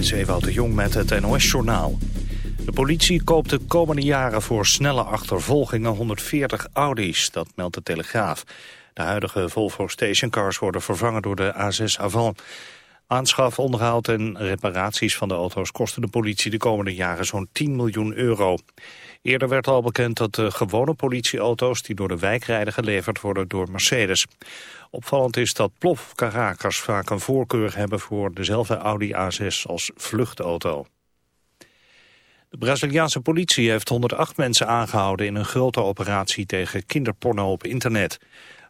Dit is Ewout de Jong met het NOS-journaal. De politie koopt de komende jaren voor snelle achtervolgingen 140 Audi's, dat meldt de Telegraaf. De huidige Volvo stationcars worden vervangen door de A6 Avant. Aanschaf, onderhoud en reparaties van de auto's kosten de politie de komende jaren zo'n 10 miljoen euro. Eerder werd al bekend dat de gewone politieauto's die door de wijk rijden geleverd worden door Mercedes. Opvallend is dat plof Caracas vaak een voorkeur hebben voor dezelfde Audi A6 als vluchtauto. De Braziliaanse politie heeft 108 mensen aangehouden in een grote operatie tegen kinderporno op internet.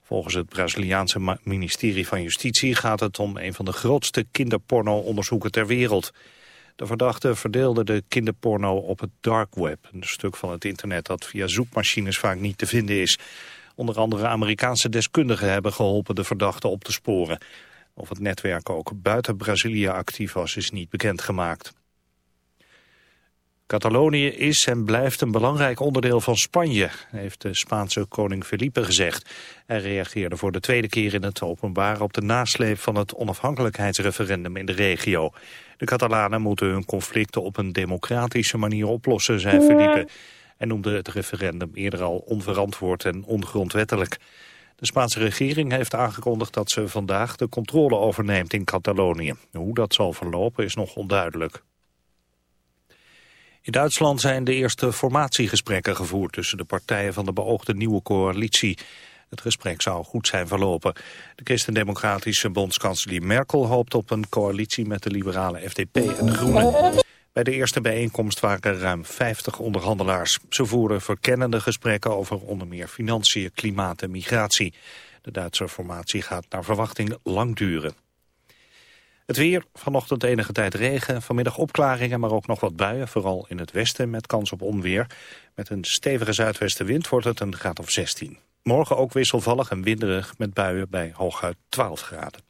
Volgens het Braziliaanse ministerie van Justitie gaat het om een van de grootste kinderporno-onderzoeken ter wereld. De verdachte verdeelde de kinderporno op het dark web, een stuk van het internet dat via zoekmachines vaak niet te vinden is. Onder andere Amerikaanse deskundigen hebben geholpen de verdachte op te sporen. Of het netwerk ook buiten Brazilië actief was, is niet bekendgemaakt. Catalonië is en blijft een belangrijk onderdeel van Spanje, heeft de Spaanse koning Felipe gezegd. Hij reageerde voor de tweede keer in het openbaar op de nasleep van het onafhankelijkheidsreferendum in de regio. De Catalanen moeten hun conflicten op een democratische manier oplossen, zei Felipe. En noemde het referendum eerder al onverantwoord en ongrondwettelijk. De Spaanse regering heeft aangekondigd dat ze vandaag de controle overneemt in Catalonië. Hoe dat zal verlopen is nog onduidelijk. In Duitsland zijn de eerste formatiegesprekken gevoerd tussen de partijen van de beoogde nieuwe coalitie. Het gesprek zou goed zijn verlopen. De christendemocratische bondskanselier Merkel hoopt op een coalitie met de liberale FDP en de Groenen. Bij de eerste bijeenkomst waren ruim 50 onderhandelaars. Ze voeren verkennende gesprekken over onder meer financiën, klimaat en migratie. De Duitse formatie gaat naar verwachting lang duren. Het weer, vanochtend enige tijd regen, vanmiddag opklaringen, maar ook nog wat buien, vooral in het westen met kans op onweer. Met een stevige zuidwestenwind wordt het een graad of 16. Morgen ook wisselvallig en winderig met buien bij hooguit 12 graden.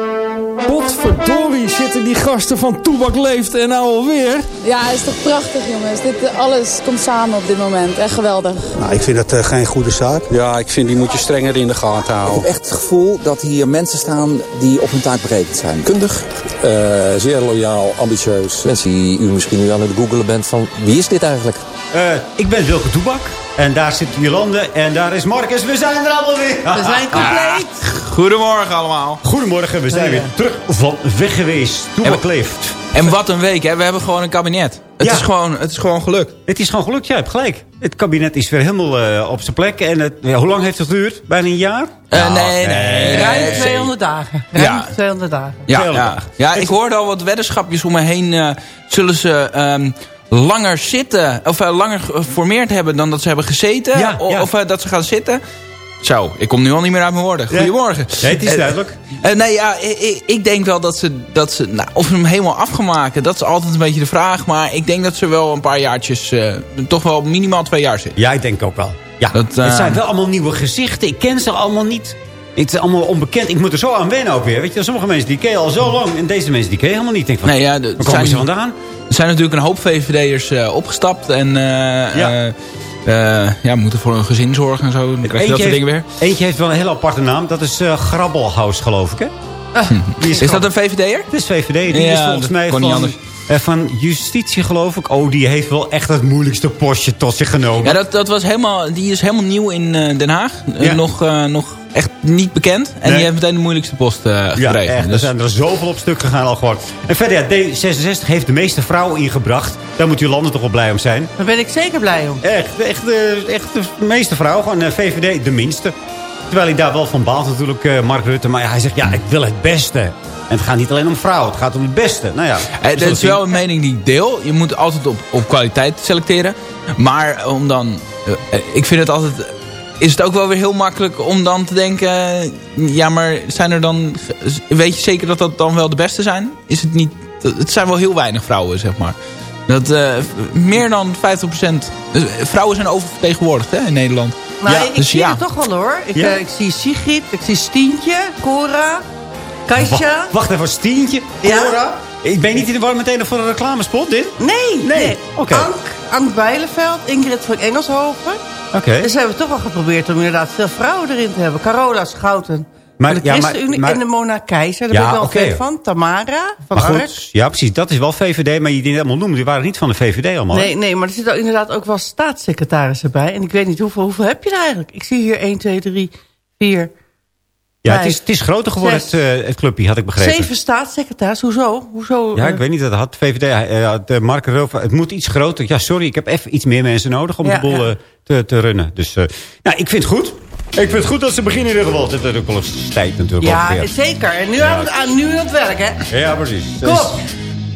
Potverdorie zitten die gasten van Toebak Leeft en nou alweer. Ja, het is toch prachtig jongens. Dit, eh, alles komt samen op dit moment. Echt geweldig. Nou, ik vind dat uh, geen goede zaak. Ja, ik vind die moet je strenger in de gaten houden. Ik heb echt het gevoel dat hier mensen staan die op hun taak berekend zijn. Kundig, uh, zeer loyaal, ambitieus. Mensen die u misschien nu aan het googelen bent van wie is dit eigenlijk? Uh, ik ben Wilke Toebak. En daar zit Jolande en daar is Marcus. We zijn er allemaal weer. We zijn compleet. Goedemorgen allemaal. Goedemorgen, we zijn weer terug van weg geweest. Toebak leeft. En wat een week, hè? We hebben gewoon een kabinet. Het, Ja. is, gewoon, het is gewoon gelukt. Het is gewoon gelukt, jij hebt gelijk. Het kabinet is weer helemaal eh, op zijn plek. En het, ja, hoe lang heeft het geduurd? Bijna een jaar? Eh, nee, nee. Ruim nee, 200 dagen. Ja. Ruim 200 dagen. Ja, 200 ja. ja, ik hoorde al wat weddenschapjes om me heen. eh, zullen ze ehm, langer zitten, of eh, langer geformeerd hebben dan dat ze hebben gezeten. Ja, o- ja. Of eh, dat ze gaan zitten. Zo, ik kom nu al niet meer uit mijn woorden. Goedemorgen. Nee, het is Eh, duidelijk. nee, ja, ik, ik- denk wel dat ze, dat ze nou, of ze hem helemaal af gaan maken, dat is altijd een beetje de vraag. Maar ik denk dat ze wel een paar jaartjes, toch wel minimaal twee jaar zitten. Ja, ik denk ook wel. Ja, Dat, het zijn wel allemaal nieuwe gezichten. Ik ken ze allemaal niet. Het is allemaal onbekend. Ik moet er zo aan wennen ook weer. Weet je, sommige mensen die ken je al zo lang. En deze mensen die ken je helemaal niet. Ik denk van, Nee, ja, de- waar komen zijn- ze vandaan? Er zijn natuurlijk een hoop VVD'ers eh, opgestapt en eh, Ja. eh, ja, moeten voor hun gezin zorgen en zo. Dan krijg je dat soort dingen weer. eentje heeft wel een hele aparte naam. Dat is Grabbelhaus, geloof ik, hè? Die Is dat een VVD'er? Het is VVD. Die Ja, is volgens mij van, van justitie, geloof ik. Oh, die heeft wel echt het moeilijkste postje tot zich genomen. Ja, dat, dat was helemaal, die is helemaal nieuw in eh, Den Haag. Eh, Ja. nog, eh, nog echt niet bekend. En Nee. die heeft meteen de moeilijkste post eh Ja, gekregen. echt. Er Dus- zijn er zoveel op stuk gegaan al gewoon. En verder, ja, D66 heeft de meeste vrouwen ingebracht. Daar moet uw landen toch wel blij om zijn. Daar ben ik zeker blij om. Echt, echt, eh, echt de meeste vrouwen. Gewoon eh, VVD, de minste. Terwijl hij daar wel van baalt natuurlijk, eh, Mark Rutte. Maar hij zegt, ja, ik wil het beste. En het gaat niet alleen om vrouwen, het gaat om het beste. Nou ja, we Eh, is wel een mening die ik deel. Je moet altijd op, op kwaliteit selecteren. Maar om dan... eh, ik vind het altijd... Is het ook wel weer heel makkelijk om dan te denken... Ja, maar zijn er dan... Weet je zeker dat dat dan wel de beste zijn? Is het niet... Het zijn wel heel weinig vrouwen, zeg maar. Dat meer dan 50%... eh, Vrouwen zijn oververtegenwoordigd hè, in Nederland. Maar Ja, ik dus zie ja. het toch wel hoor. Ik, Ja. eh, ik zie Sigrid, ik zie Stientje, Cora, Kaisha. Wa- Wacht even, Stientje, Cora. Ik ben niet in de war meteen voor een reclamespot, dit? Nee, nee. Oké. Ank, Ank Bijleveld, Ingrid van Engelshoven. Oké. Dus hebben we toch wel geprobeerd om inderdaad veel vrouwen erin te hebben. Carola Schouten Maar- de ja, maar- ChristenUnie maar- en de Mona Keizer. Daar Ja, ben ik wel fan van. Tamara van Maar Ark. goed, ja precies, dat is wel VVD. Maar je die net allemaal noemde, die waren niet van de VVD allemaal. Nee, nee, maar er zitten inderdaad ook wel staatssecretarissen bij. En ik weet niet hoeveel, hoeveel heb je er eigenlijk? Ik zie hier 1, 2, 3, 4, Ja, het is, het is groter geworden, Zes. het, eh, het clubje, had ik begrepen. zeven staatssecretarissen. Hoezo? Hoezo? Ja, eh, ik weet niet, dat had VVD, eh, eh, Mark het moet iets groter. Ja, sorry, ik heb even iets meer mensen nodig om Ja, de boel ja. eh, te, te runnen. Dus, eh, nou, ik vind het goed. Ik vind het goed dat ze beginnen in ieder geval. Het is ook wel eens tijd natuurlijk. Ja, zeker. En nu, aan, nu aan het werk, hè? Ja, precies. Kom op.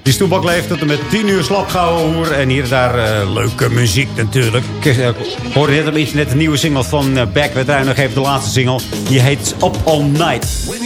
die stoelbak leeft tot en met 10 uur slapgouwen. En hier en daar eh, leuke muziek natuurlijk. Ik eh, hoorde net op internet een nieuwe single van eh, Beck. Nog even de laatste single. Die heet Up All Night.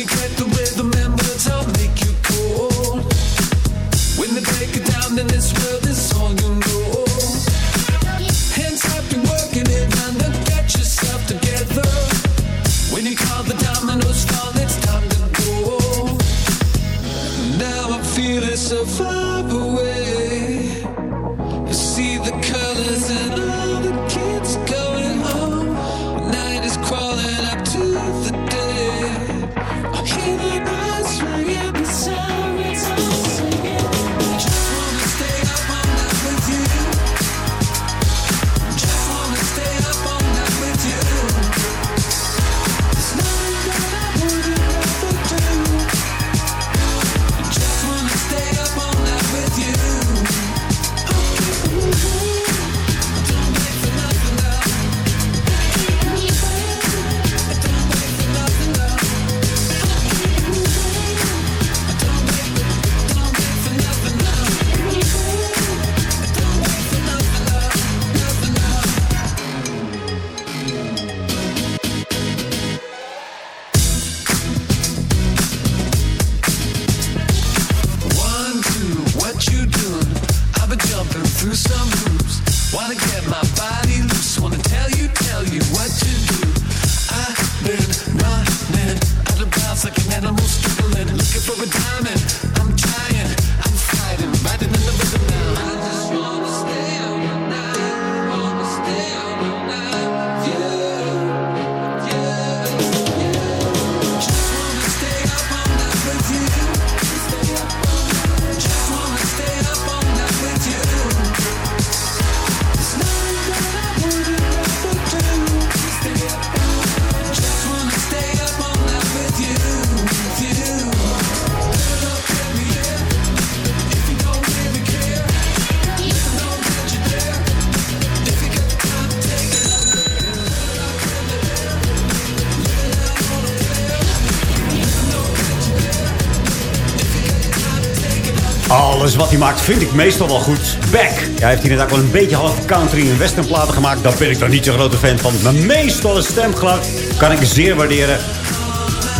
Wat hij maakt vind ik meestal wel goed. Beck. Ja, hij heeft hier inderdaad wel een beetje half country en western platen gemaakt. Daar ben ik dan niet zo'n grote fan van. Maar meestal een stemgeluid kan ik zeer waarderen.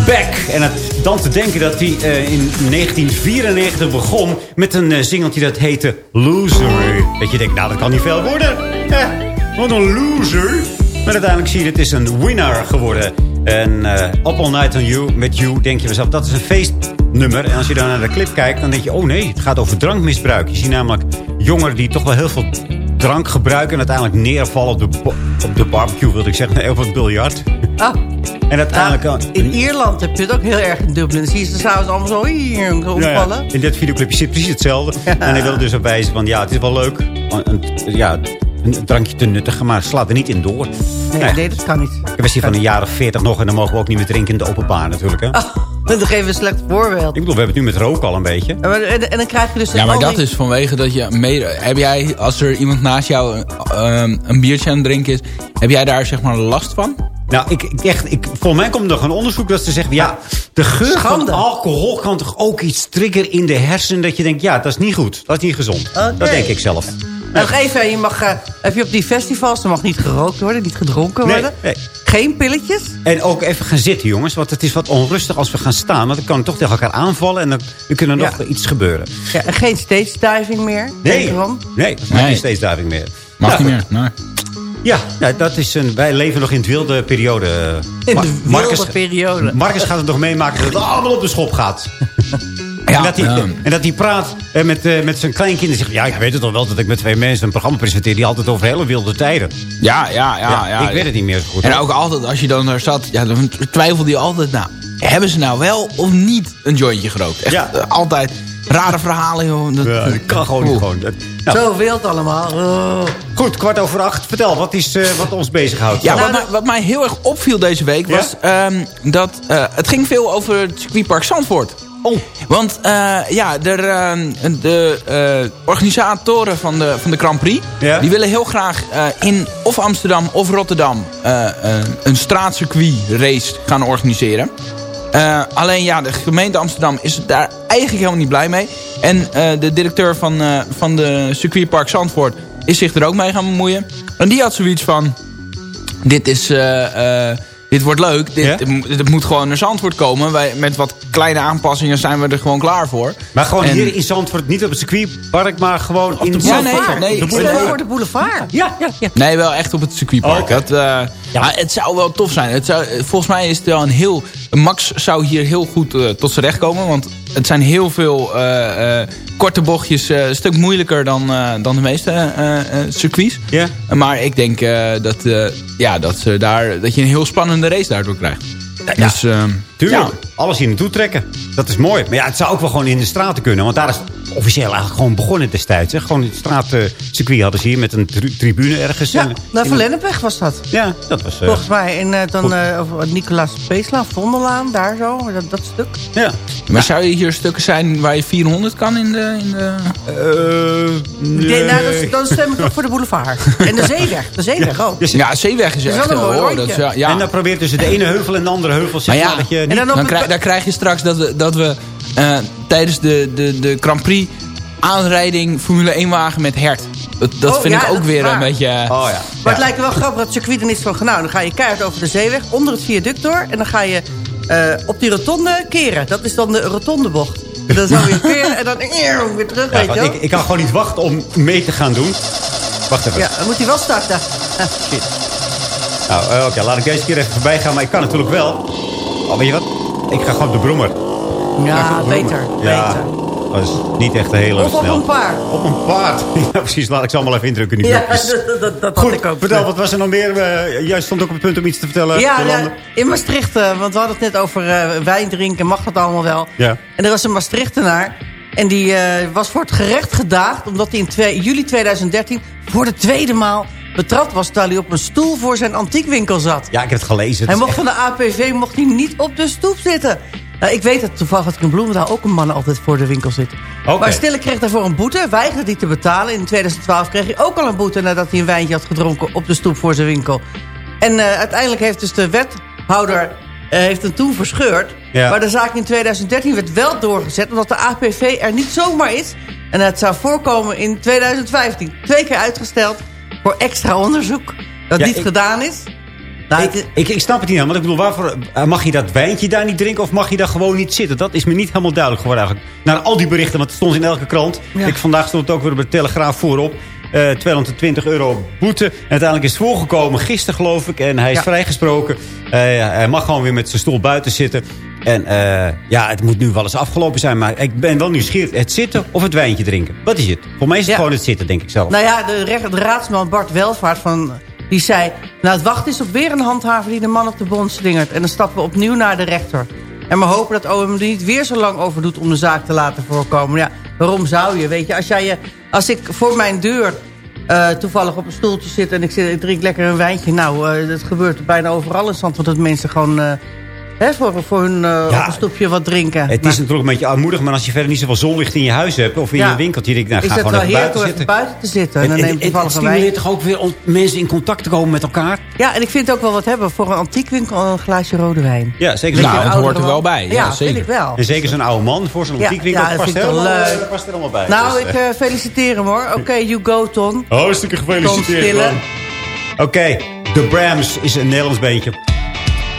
Beck. En het, dan te denken dat hij eh, in 1994 begon met een uh, singeltje dat heette Loser. Dat je denkt, nou dat kan niet veel worden. Eh, wat een loser. Maar uiteindelijk zie je, het is een winnaar geworden. En uh, Up All Night On You, met You, denk je mezelf, dat is een feestnummer. En als je dan naar de clip kijkt, dan denk je, oh nee, het gaat over drankmisbruik. Je ziet namelijk jongeren die toch wel heel veel drank gebruiken... en uiteindelijk neervallen op de, op de barbecue, wilde ik zeggen, op het biljart. Ah. En uiteindelijk... Ah, in Ierland heb je het ook heel erg in Dublin. Dan zie je ze s'avonds allemaal zo, hier, zo opvallen. Ja, ja. In dit videoclipje zit precies hetzelfde. Ja. En hij wil dus op wijzen van, ja, het is wel leuk. Een, ja, een drankje te nuttigen, maar slaat er niet in door. Nee, nee, nee dat kan niet. Ik was hier van de jaren 40 nog en dan mogen we ook niet meer drinken in de openbaar natuurlijk. Hè? Oh, dan geven we een slecht voorbeeld. Ik bedoel, we hebben het nu met rook al een beetje. En, en, en dan krijg je dus... Ja, maar dat is vanwege dat je... Mede, heb jij, als er iemand naast jou um, een biertje aan het drinken is... heb jij daar zeg maar last van? Nou, ik, ik echt, ik, volgens mij komt er nog een onderzoek dat ze zeggen... ja, de geur Schande. van alcohol kan toch ook iets triggeren in de hersenen... dat je denkt, ja, dat is niet goed. Dat is niet gezond. Okay. Dat denk ik zelf. Nee. Nog even, je mag, uh, heb je op die festivals, er mag niet gerookt worden, niet gedronken worden. Nee. Geen pilletjes. En ook even gaan zitten, jongens. Want het is wat onrustig als we gaan staan. Want dan kan het toch tegen elkaar aanvallen. En dan, dan kunnen er nog ja. iets gebeuren. Ja, en geen stage diving meer. Nee, nee, geen stage diving meer. Mag nou, niet meer, nee. Ja, ja, dat is een, wij leven nog in het wilde periode. In de wilde Marcus, periode. Marcus gaat het nog meemaken dat het allemaal op de schop gaat. Ja, en, dat hij, ja. en dat hij praat eh, met, uh, met zijn kleinkinderen. Zegt, ja, ik weet het al wel dat ik met twee mensen een programma presenteer... die altijd over hele wilde tijden. Ja, ja, ja. ja, ik weet het niet meer zo goed. En ook altijd, als je dan daar zat... Ja, dan twijfelde je altijd... Nou, hebben ze nou wel of niet een jointje gerookt? Echt, ja. uh, altijd rare verhalen, joh. Dat, ja, dat kan gewoon niet. Gewoon. Dat, nou. Zo wild allemaal. Oh. Goed, kwart over acht. Vertel, wat is uh, wat ons bezighoudt? Ja, wat, mij, wat mij heel erg opviel deze week... was ja? um, dat uh, het ging veel over het circuitpark Zandvoort. Oh. Want uh, ja, de, uh, de uh, organisatoren van de, van de Grand Prix... Die willen heel graag in of Amsterdam of Rotterdam... een straatcircuit race gaan organiseren. Alleen ja, de gemeente Amsterdam is daar eigenlijk helemaal niet blij mee. En de directeur van, van de circuitpark Zandvoort is zich er ook mee gaan bemoeien. En die had zoiets van... Dit is... dit wordt leuk. Dit, Ja? dit, moet gewoon naar Zandvoort komen. Wij, met wat kleine aanpassingen zijn we er gewoon klaar voor. Maar gewoon En- hier in Zandvoort, niet op het circuitpark, maar gewoon in de Zandvoort. boulevard. Nee, nee, de boulevard. voor de boulevard. Ja, ja, ja. Nee, wel echt op het circuitpark. Oh, oké. dat, uh, ja. het zou wel tof zijn. Het zou, volgens mij is het wel een heel... Max zou hier heel goed uh, tot zijn recht komen. Want het zijn heel veel uh, korte bochtjes. een stuk moeilijker dan, dan de meeste circuits. Ja. Maar ik denk dat, ja, dat, ze daar, dat je een heel spannende race daardoor krijgt. Ja, Dus, ehm, Tuurlijk, ja. alles hier naartoe trekken. Dat is mooi. Maar ja, het zou ook wel gewoon in de straten kunnen. Want daar is officieel eigenlijk gewoon begonnen destijds. Hè. Gewoon het straatcircuit hadden ze hier met een tri- tribune ergens. Ja, naar in- Van Lennepweg was dat. Ja, dat was... eh, Volgens mij. En uh, dan uh, Nicolaas Peeslaan, Vondellaan, daar zo. Dat, dat stuk. Ja. Maar zou je hier stukken zijn waar je 400 kan in de... In de... nee. nee nou, dan, dan stem ik ook voor de boulevard. en de zeeweg. De zeeweg ook. Dus- Ja, Zeeweg is Dat is echt... wel een eh, mooi hoor, rondje. dat is, ja, ja. En dan probeert tussen de ene heuvel en de andere heuvel... Zeg Maar maar ja, dat je en dan Dan krijg, dan krijg je straks dat we, dat we uh, tijdens de, de, de Grand Prix aanrijding Formule 1 wagen met hert. Dat, dat Oh, vind ja, ik ook weer een beetje... Oh ja. Maar het lijkt me wel grappig dat het circuit dan is van... Nou, dan ga je keihard over de zeeweg, onder het viaduct door... en dan ga je uh, op die rotonde keren. Dat is dan de rotondebocht. En dan zo weer keren en dan weer terug, Ja, weet je ik, ik kan gewoon niet wachten om mee te gaan doen. Wacht even. Ja, dan moet hij wel starten. Nou, uh, oké, laat ik deze keer even voorbij gaan. Maar ik kan natuurlijk wel. Oh, weet je wat? Ik ga gewoon op de brommer. Ja, beter. Ja, beter. dat is niet echt een hele Of op snel. een paard. Op een paard. Ja, precies. Laat ik ze allemaal even indrukken. Die Ja, dat, dat, dat had Goed, ik ook. vertel, wat was er nog meer? Uh, jij stond ook op het punt om iets te vertellen. Ja, ja, in Maastricht, uh, want we hadden het net over uh, wijn drinken, mag dat allemaal wel. Ja. En er was een Maastrichtenaar en die uh, was voor het gerecht gedaagd... omdat hij in twee, juli 2013 voor de tweede maal betrapt was... terwijl hij op een stoel voor zijn antiekwinkel zat. Ja, ik heb het gelezen. Hij mocht van de APV mocht hij niet op de stoep zitten. Nou, ik weet dat toevallig dat ik in Bloemendaal ook een man altijd voor de winkel zit. Maar Stille kreeg daarvoor een boete, weigerde die te betalen. In 2012 kreeg hij ook al een boete nadat hij een wijntje had gedronken op de stoep voor zijn winkel. En uh, uiteindelijk heeft dus de wethouder uh, heeft hem toen verscheurd. Ja. Maar de zaak in 2013 werd wel doorgezet omdat de APV er niet zomaar is. En het zou voorkomen in 2015. Twee keer uitgesteld voor extra onderzoek. Dat Ja, niet ik- gedaan is. Nou, Ik, ik, ik snap het niet helemaal. Want ik bedoel, waarvoor, eh, mag je dat wijntje daar niet drinken of mag je daar gewoon niet zitten? Dat is me niet helemaal duidelijk geworden eigenlijk. Na al die berichten, want het stond in elke krant. Ja. Ik, vandaag stond het ook weer op de Telegraaf voorop. Eh 220 euro boete. En uiteindelijk is het voorgekomen, gisteren geloof ik. En hij is Ja. vrijgesproken. Eh, hij mag gewoon weer met zijn stoel buiten zitten. En ja, het moet nu wel eens afgelopen zijn. Maar ik ben wel nieuwsgierig. Het zitten of het wijntje drinken? Wat is het? Voor mij is het Ja. gewoon het zitten, denk ik zelf. Nou ja, de, de raadsman Bart Welvaart van, die zei... Nou, het wachten is op weer een handhaver die de man op de bond slingert. En dan stappen we opnieuw naar de rechter. En we hopen dat OM er niet weer zo lang over doet om de zaak te laten voorkomen. Ja, waarom zou je? Weet je, als, jij, als ik voor mijn deur eh, toevallig op een stoeltje zit... en ik, ik drink lekker een wijntje... Nou, eh, dat gebeurt bijna overal in Zandvoort... dat mensen gewoon eh, hè, voor, voor hun Ja. op een stoepje wat drinken. Het is natuurlijk een beetje armoedig, maar als je verder niet zoveel zonlicht in je huis hebt... of in Ja. je winkeltje, denk ik, nou, is ga het gewoon wel heerlijk buiten om even zitten. buiten te zitten. En dan Het- het- het stimuleert toch ook weer om mensen in contact te komen met elkaar? Ja, en ik vind ook wel wat hebben voor een antiekwinkel een glaasje rode wijn. Ja, zeker. Nou, het hoort er wel bij. Ja, Ja, zeker. vind ik wel. En zeker zo'n oude man voor zo'n Ja, antiekwinkel. ja, dat past, vind ik wel helemaal, leuk. past er allemaal bij. Nou, Dus, ik eh, feliciteer hem hoor. Oké, you go, Ton. Hartstikke Tom gefeliciteerd. Oké, The Brams is een Nederlands beentje.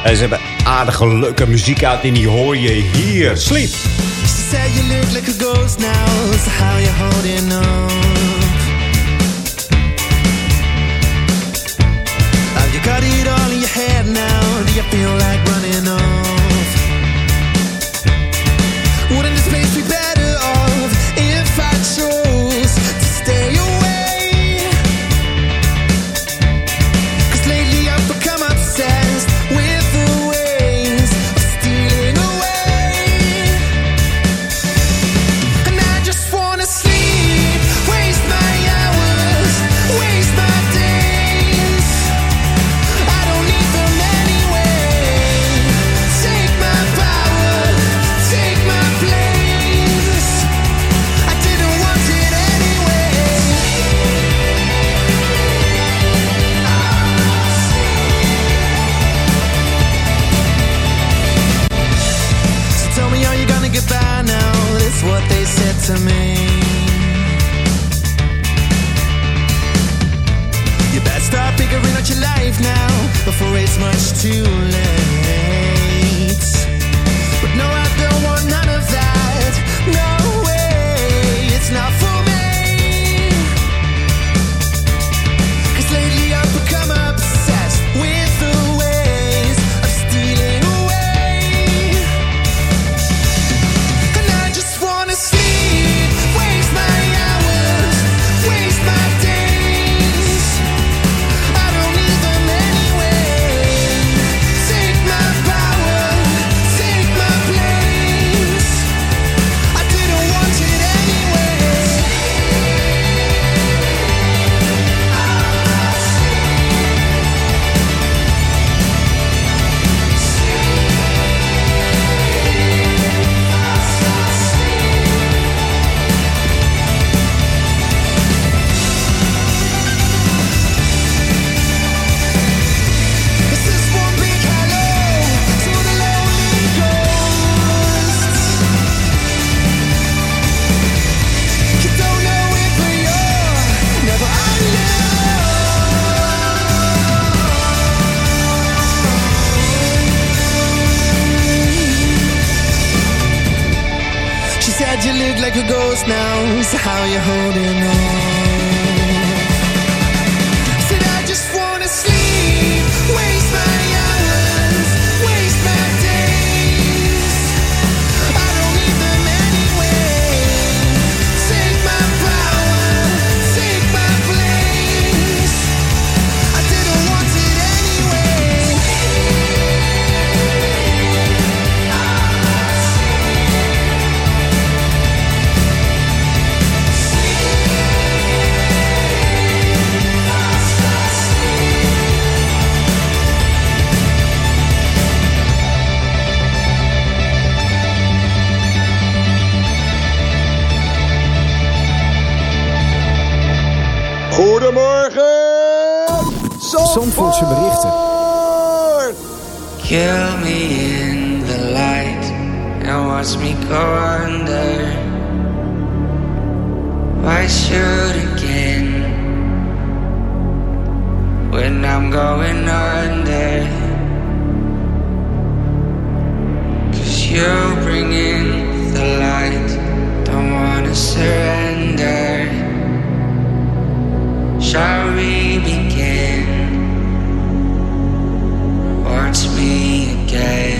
En ze hebben aardige, leuke muziek uit en die hoor je hier. Sleep. She said you look like a ghost now, so how you holding on? Like a ghost now, so how you holding on? Kill me in the light and watch me go under. Why should again? When I'm going under. Cause you're bringing the light. Don't wanna surrender. Shall we begin? Me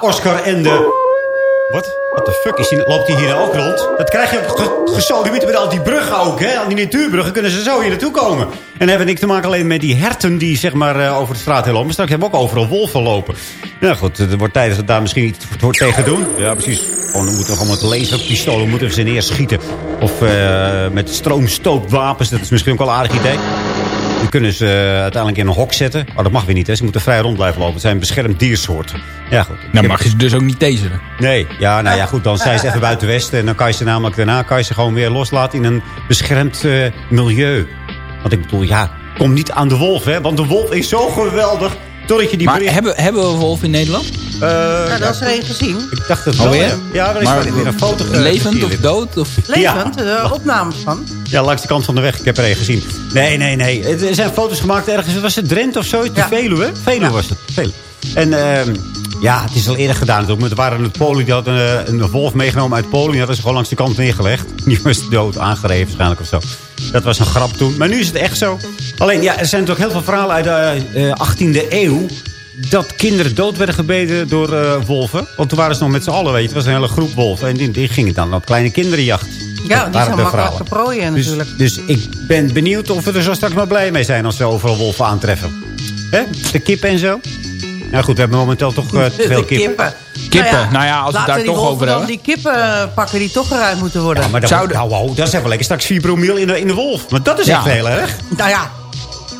Oscar en de... Wat? Wat de fuck is die, loopt hij hier ook rond? Dat krijg je gesodemieten met al die bruggen ook, hè? Al die natuurbruggen kunnen ze zo hier naartoe komen. En dan hebben we niks te maken alleen met die herten die zeg maar eh, over de straat heen lopen. Straks hebben we ook overal wolven lopen. Nou goed, het wordt tijd dat we daar misschien iets voor tegen doen. Ja, precies. Gewoon, we moeten gewoon met laserpistolen moeten we ze neerschieten. Of eh, met stroomstootwapens. Dat is misschien ook wel een aardig idee. Die kunnen ze eh, uiteindelijk in een hok zetten. Maar dat mag weer niet, hè. Ze moeten vrij rond blijven lopen. Het zijn een beschermd diersoort. Ja, goed. Nou mag je ze dus ook niet taseren. Nee, ja, nou ja, goed. Dan zijn ze even buiten Westen. En dan kan je ze namelijk daarna kan je ze gewoon weer loslaten in een beschermd eh, milieu. Want ik bedoel, ja, kom niet aan de wolf, hè. Want de wolf is zo geweldig. Totdat je die Maar bericht- hebben, hebben we wolf in Nederland? Eh, Ja, dat is er één gezien. Ik dacht het Oh, wel, ja? ja. Ja, er is Maar wel weer een foto ge- Levend of dood? Of... Levend, de opnames van. Ja, langs de kant van de weg. Ik heb er een gezien. Nee, nee, nee. Er zijn foto's gemaakt ergens. Was het Drenthe of zo? De Ja. Veluwe? Veluwe was het. Veluwe. En ehm, ja, het is al eerder gedaan. natuurlijk. Er waren het Polen, die hadden een, een wolf meegenomen uit Polen. Die hadden ze gewoon langs de kant neergelegd. Die was dood, aangereven waarschijnlijk of zo. Dat was een grap toen. Maar nu is het echt zo. Alleen, ja, er zijn natuurlijk heel veel verhalen uit de eh, 18e eeuw dat kinderen dood werden gebeten door eh, wolven. Want toen waren ze nog met z'n allen, weet je. Het was een hele groep wolven. En die, die gingen dan op kleine kinderjacht. Ja, Dat die waren zijn de makkelijk te prooien Dus, natuurlijk. dus ik ben benieuwd of we er zo straks maar blij mee zijn als we overal wolven aantreffen. Hè? De kippen en zo. Nou goed, we hebben momenteel toch eh, te veel De kippen. Kippen, nou ja, als we daar die toch over dan hebben. die kippen pakken die toch eruit moeten worden. Ja, maar dat, Zouden- nou, wow, dat is even lekker. Straks 4 promiel in de, in de wolf. Maar dat is Ja. echt heel erg. Nou ja,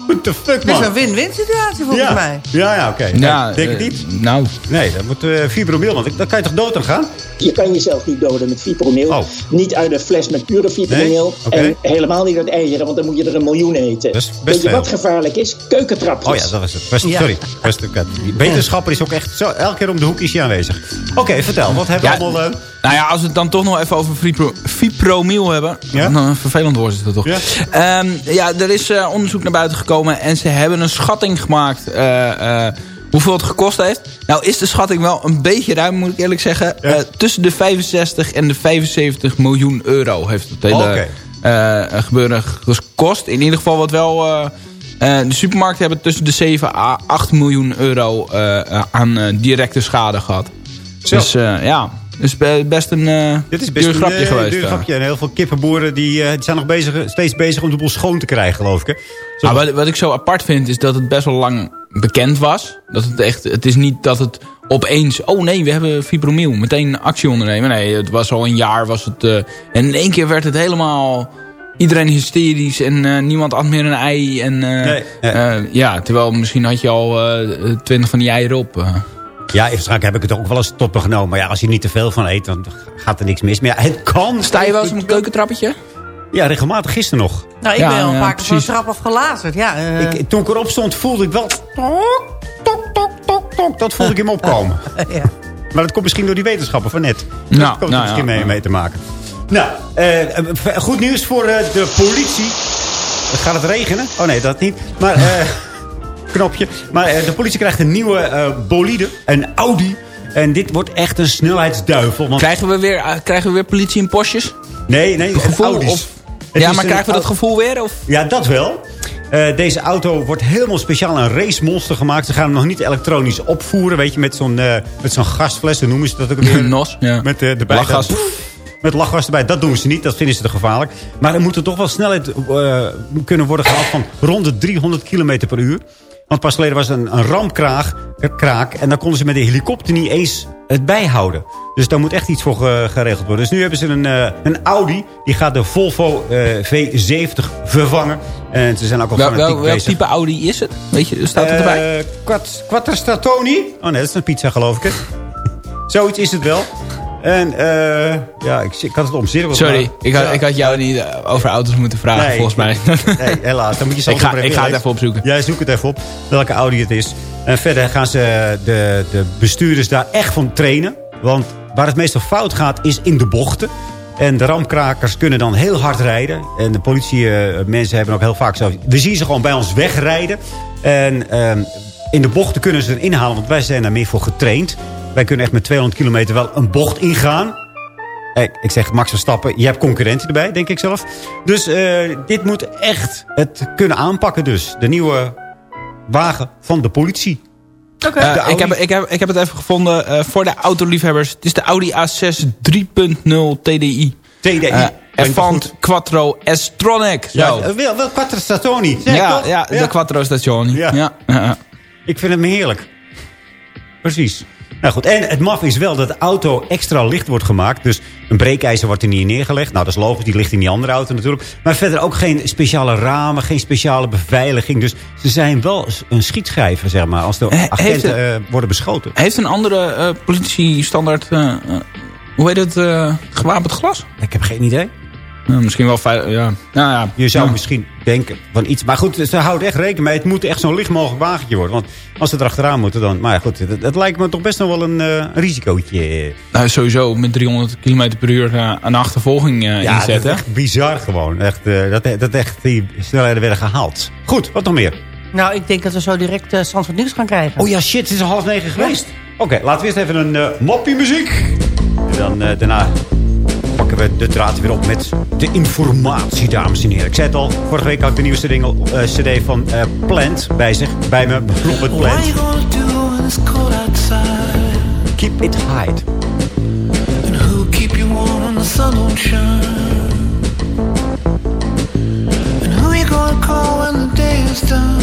What the fuck, het is een win-win situatie volgens ja. mij. Ja, ja, oké. Ja, Nee, denk het eh, niet. Nou, Nee, dat moet eh 4 promiel, want dan kan je toch dood aan gaan? Je kan jezelf niet doden met fipronil. Oh. Niet uit een fles met pure fipronil. Nee? Oké. En helemaal niet uit eieren, want dan moet je er een miljoen eten. Dat is best Weet je veel. wat gevaarlijk is? Keukentrapjes. Oh ja, dat was het. Best, Ja. Sorry. Best, die wetenschapper is ook echt zo, elke keer om de hoek is hij aanwezig. Oké, vertel. Wat hebben we allemaal... eh, nou ja, als we het dan toch nog even over fipromiel hebben. Ja? Nou, een vervelend woord is dat toch. Ja. Ehm, ja, er is eh, onderzoek naar buiten gekomen. En ze hebben een schatting gemaakt. eh, eh, hoeveel het gekost heeft. Nou is de schatting wel een beetje ruim, moet ik eerlijk zeggen. Ja. Eh, tussen de 65 en de 75 miljoen euro heeft het hele eh, gebeuren gekost. In ieder geval wat wel... eh, eh, de supermarkten hebben tussen de 7 à 8 miljoen euro eh, eh, aan eh, directe schade gehad. Zo. Dus eh, ja, dus be- best een eh Dit is best duur een grapje eh, geweest. duur eh. grapje. En heel veel kippenboeren die, eh, die zijn nog bezig, steeds bezig om de boel schoon te krijgen, geloof ik. Hè? Zo- Maar wat, wat ik zo apart vind is dat het best wel lang bekend was. Dat het, echt, het is niet dat het opeens... Oh nee, we hebben fibromiel. Meteen actie ondernemen. Nee, het was al een jaar. Was het, eh, en in één keer werd het helemaal... Iedereen hysterisch en eh, niemand at meer een ei. En, eh, Nee, nee. eh, ja, terwijl misschien had je al eh, twintig van die eieren op. Ja, waarschijnlijk heb ik het ook wel eens toppen genomen. Maar ja, als je niet te veel van eet, dan gaat er niks mis. Maar ja, het kan. Sta je wel eens op een keukentrappetje? Ja, regelmatig gisteren nog. Nou, ik Ja, ben al een ja, paar keer van trap afgelazerd. Ja, eh, Ik, toen ik erop stond, voelde ik wel... Tok, tok, tok, tok, tok. Dat voelde ik in me opkomen. ja. Maar dat komt misschien door die wetenschappen van net. Dat Nou, komt er nou, misschien ja, mee, ja. mee te maken. Nou, eh, eh, goed nieuws voor eh, de politie. Gaat het regenen? Oh nee, dat niet. Maar, eh, knopje. Maar eh, de politie krijgt een nieuwe eh, bolide. Een Audi. En dit wordt echt een snelheidsduivel. Want, Krijgen, we weer, eh, krijgen we weer politie in postjes? nee, nee, een Gevoel Audi's. of- ja, maar krijgen we dat gevoel weer? Of? Ja, dat wel. Eh, deze auto wordt helemaal speciaal een racemonster gemaakt. Ze gaan hem nog niet elektronisch opvoeren. Weet je, met zo'n eh, met zo'n gasfles. Hoe noemen ze dat ook weer? Nos, ja. Met eh, erbij. Lachgas. Met lachgas erbij. Dat doen ze niet. Dat vinden ze te gevaarlijk. Maar er moet er toch wel snelheid eh, kunnen worden gehaald van rond de 300 km per uur. Want pas geleden was er een, een ramkraag, een kraak. En daar konden ze met de helikopter niet eens het bijhouden. Dus daar moet echt iets voor ge- geregeld worden. Dus nu hebben ze een, eh, een Audi. Die gaat de Volvo eh, V70 vervangen. En ze zijn ook al Wel, wel, welk type Audi is het? Weet je, staat het erbij? Eh, Quatt- Quattrostratoni. Oh nee, dat is een pizza geloof ik. Zoiets is het wel. En eh, ja, ik, ik had het omzirkeld. Sorry, maar- ik had, Ja. ik had jou niet eh, over auto's moeten vragen, Nee, volgens mij. Nee, helaas. Dan moet je zelf Ik ga- ik ga het even opzoeken. Jij zoekt het even op, welke Audi het is. En verder gaan ze de, de bestuurders daar echt van trainen. Want waar het meestal fout gaat, is in de bochten. En de ramkrakers kunnen dan heel hard rijden. En de politiemensen hebben ook heel vaak zo... We zien ze gewoon bij ons wegrijden. En ehm, in de bochten kunnen ze erin halen, want wij zijn daar meer voor getraind. Wij kunnen echt met 200 kilometer wel een bocht ingaan. Ik zeg Max Verstappen, je hebt concurrentie erbij, denk ik zelf. Dus eh, dit moet echt het kunnen aanpakken dus. De nieuwe wagen van de politie. Oké. Eh, de ik, heb, ik, heb, ik heb het even gevonden eh, voor de autoliefhebbers. Het is de Audi A6 3.0 TDI. TDI. Avant? Quattro S-Tronic. Zo. Ja, wel, wel Quattrostratoni. Zeg ja, toch? ja, de Quattro Station. Ja. Ja. Ja. Ik vind hem heerlijk. Precies. Nou goed, en het maf is wel dat de auto extra licht wordt gemaakt. Dus een breekijzer wordt er niet neergelegd. Nou, dat is logisch, die ligt in die andere auto natuurlijk. Maar verder ook geen speciale ramen, geen speciale beveiliging. Dus ze zijn wel een schietschijver, zeg maar, als de agenten eh, worden beschoten. Heeft een andere eh politiestandaard... eh, hoe heet het? eh, gewapend glas? Ik heb geen idee. Nou, misschien wel ja. Nou ja. Je zou Ja. misschien denken van iets. Maar goed, ze houden echt rekening mee. Het moet echt zo'n licht mogelijk wagentje worden. Want als ze erachteraan moeten, dan... Maar ja, goed, het, het lijkt me toch best nog wel een eh, risicootje. Nou, sowieso met 300 km per uur eh, een achtervolging eh Ja, dat is inzetten. echt bizar gewoon. Echt, eh, dat, dat echt die snelheden werden gehaald. Goed, wat nog meer? Nou, ik denk dat we zo direct uh, Zandvoort Nieuws gaan krijgen. Oh ja, shit, het is al half negen geweest. Oké, laten we eerst even een uh, moppie muziek. En dan uh, daarna pakken we de draad weer op met de informatie, dames en heren. Ik zei het al, vorige week had ik de nieuwste ringel, uh, cd van uh, Plant bij zich. Bij me, Robert Plant. Keep it hide. And who'll keep you warm when the sun won't shine? And who you gonna call when the day is done?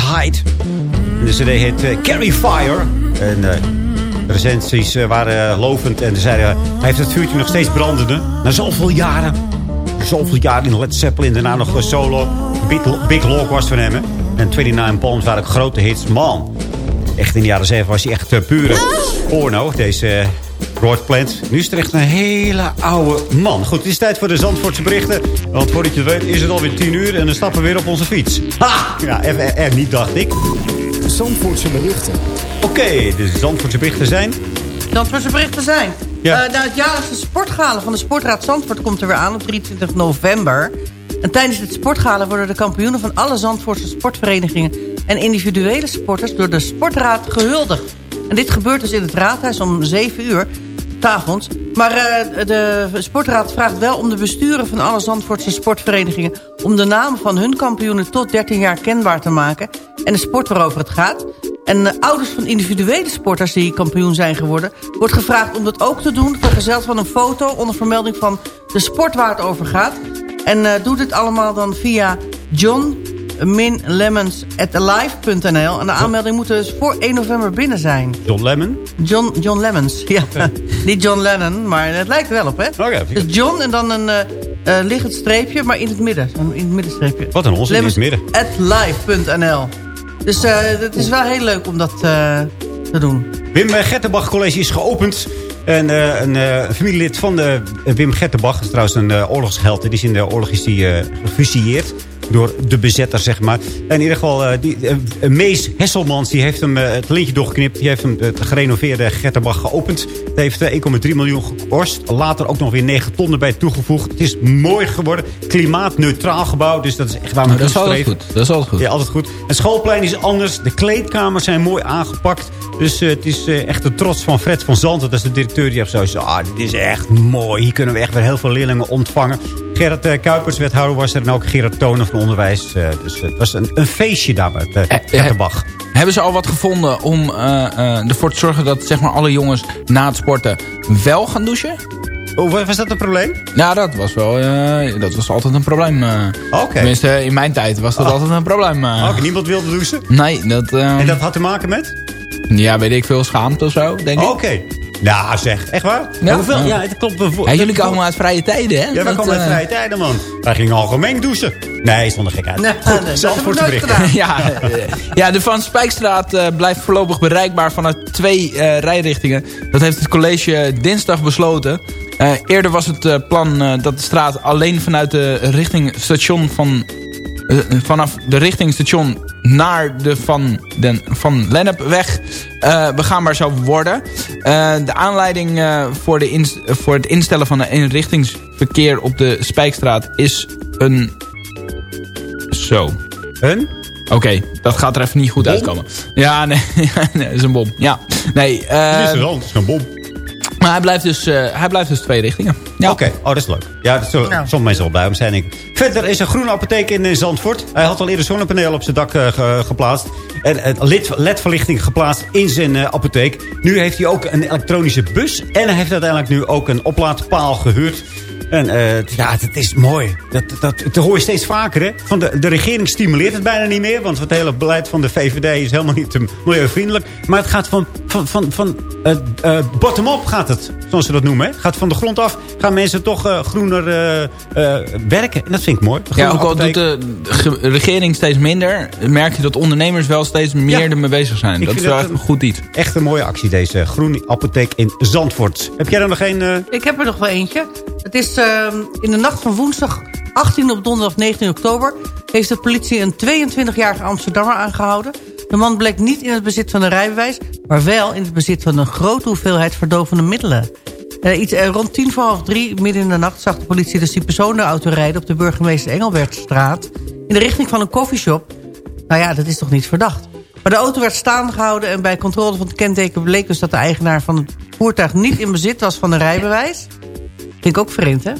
High. En de cd heet eh, Carry Fire. En eh, de recensies eh, waren lovend. En ze zeiden, hij heeft het vuurtje nog steeds brandende. Na zoveel jaren. Zoveel jaren in Led Zeppelin. Daarna nog solo. Big, Big Log was van hem. En 29 Palms waren ook grote hits. Man, echt in de jaren 7 was hij echt pure porno. Deze eh, Robert Plant. Nu is het echt een hele oude man. Goed, het is tijd voor de Zandvoortse berichten. Want voordat je het weet is het alweer 10 uur. En dan stappen we weer op onze fiets. Ha! Ja, even er niet, dacht ik. Zandvoortse berichten. Oké, de Zandvoortse berichten zijn... Zandvoortse berichten zijn. Ja. Eh, nou, het jaarlijkse sportgala van de Sportraad Zandvoort komt er weer aan op 23 november. En tijdens het sportgala worden de kampioenen van alle Zandvoortse sportverenigingen... en individuele sporters door de Sportraad gehuldigd. En dit gebeurt dus in het raadhuis om 7 uur, Maar eh, de Sportraad vraagt wel om de besturen van alle Zandvoortse sportverenigingen... om de namen van hun kampioenen tot 13 jaar kenbaar te maken... en de sport waarover het gaat... En eh, ouders van individuele sporters die kampioen zijn geworden... wordt gevraagd om dat ook te doen... vergezeld van een foto onder vermelding van de sport waar het over gaat. En eh, doe dit allemaal dan via johnminlemons.alive.nl. En de aanmelding moet dus voor 1 november binnen zijn. John Lemon. John, John Lemons, ja. Niet John Lennon, maar het lijkt er wel op, hè? Oké. Dus John en dan een eh, liggend streepje, maar in het midden. In het middenstreepje. Wat een onzin in het midden. At live.nl. Dus eh, het is wel heel leuk om dat te doen. Wim Gettenbach College is geopend. En een familielid van de, Wim Gettenbach, trouwens een oorlogsheld. Die is in de oorlog is die, gefusilleerd door de bezetter, zeg maar. En in ieder geval, eh, die, eh, Mees Hesselmans, die heeft hem eh, het lintje doorgeknipt. Die heeft hem het gerenoveerde Gettenbach geopend. Het heeft eh, 1,3 miljoen gekost. Later ook nog weer 9 ton erbij toegevoegd. Het is mooi geworden. Klimaatneutraal gebouw, dus dat is echt waar we Nou, dat is altijd goed. Dat is altijd goed. Ja, altijd goed. Het schoolplein is anders. De kleedkamers zijn mooi aangepakt. Dus eh, het is eh, echt de trots van Fred van Zanten. Dat is de directeur. Die heeft zoiets ah, dit is echt mooi. Hier kunnen we echt weer heel veel leerlingen ontvangen. Gerrit eh, Kuipers, wethouder, was er. En ook Gerard Tonen van onderwijs. Dus het was een, een feestje daar met uh, Gettenbach. Hebben ze al wat gevonden om ervoor te zorgen dat zeg maar, alle jongens na het sporten wel gaan douchen? Oh, was dat een probleem? Ja, dat was wel. dat was altijd een probleem. eh. Oké. Tenminste, in mijn tijd was dat Oh. altijd een probleem. Oké, niemand wilde douchen? Nee, dat... En dat had te maken met? Ja, weet ik veel, schaamte of zo, denk ik. Oké. Nou, zeg. Echt waar? Ja. Hoeveel? Ja. Ja, het klopt. wel. Ja, jullie komen uit vrije tijden, hè? Ja, wij komen uit eh, vrije tijden, man. Wij gingen algemeen douchen. Nee, zonder gekheid. Nee, Goed, nee, dat ik nooit berichten. ja, ja, de Van Spijkstraat eh, blijft voorlopig bereikbaar vanuit twee eh, rijrichtingen. Dat heeft het college dinsdag besloten. Eh, eerder was het eh, plan eh, dat de straat alleen vanuit de richting station van... vanaf de richting station naar de Van, den, van Lennepweg eh, begaanbaar zou worden. Eh, de aanleiding eh, voor, de voor het instellen van een eenrichtingsverkeer op de Spijkstraat is een... Zo. Een? Oké, dat gaat er even niet goed uitkomen. Ja, nee, nee, dat is een bom. Ja, nee. Het is een hand, het is een bom. Maar hij blijft dus, eh, hij blijft dus twee richtingen. Ja. Oké, oh, dat is leuk. Ja, dat zullen Nou. sommige mensen wel bij hem zijn. ik. Verder is een groene apotheek in eh, Zandvoort. Hij had al eerder zonnepanelen op zijn dak eh, ge- geplaatst. En led- LED-verlichting geplaatst in zijn eh, apotheek. Nu heeft hij ook een elektronische bus. En hij heeft uiteindelijk nu ook een oplaadpaal gehuurd. En eh, ja, het is mooi. Dat, dat, dat hoor je steeds vaker. Hè? Van de, de regering stimuleert het bijna niet meer. Want het hele beleid van de VVD is helemaal niet milieuvriendelijk. Maar het gaat van, van, van, van eh, eh, bottom-up gaat het. Zoals ze dat noemen. Hè? Gaat van de grond af. Gaan mensen toch eh, groener eh, eh, werken. En dat vind ik mooi. Ja, ook al doet de ge- regering steeds minder, merk je dat ondernemers wel steeds meer Ja. ermee bezig zijn. Dat is wel echt een goed iets. Echt een mooie actie deze groene apotheek in Zandvoort. Heb jij er nog geen... eh, Ik heb er nog wel eentje. Het is ehm, in de nacht van woensdag 18 op donderdag 19 oktober... heeft de politie een 22-jarige Amsterdammer aangehouden. De man bleek niet in het bezit van een rijbewijs... maar wel in het bezit van een grote hoeveelheid verdovende middelen. Eh, iets, eh, rond tien voor half drie, midden in de nacht... zag de politie dus die personenauto rijden op de burgemeester Engelbertstraat... in de richting van een koffieshop. Nou ja, dat is toch niet verdacht. Maar de auto werd staande gehouden en bij controle van het kenteken bleek dus dat de eigenaar van het voertuig niet in bezit was van een rijbewijs. Vind ik ook vreemd, hè?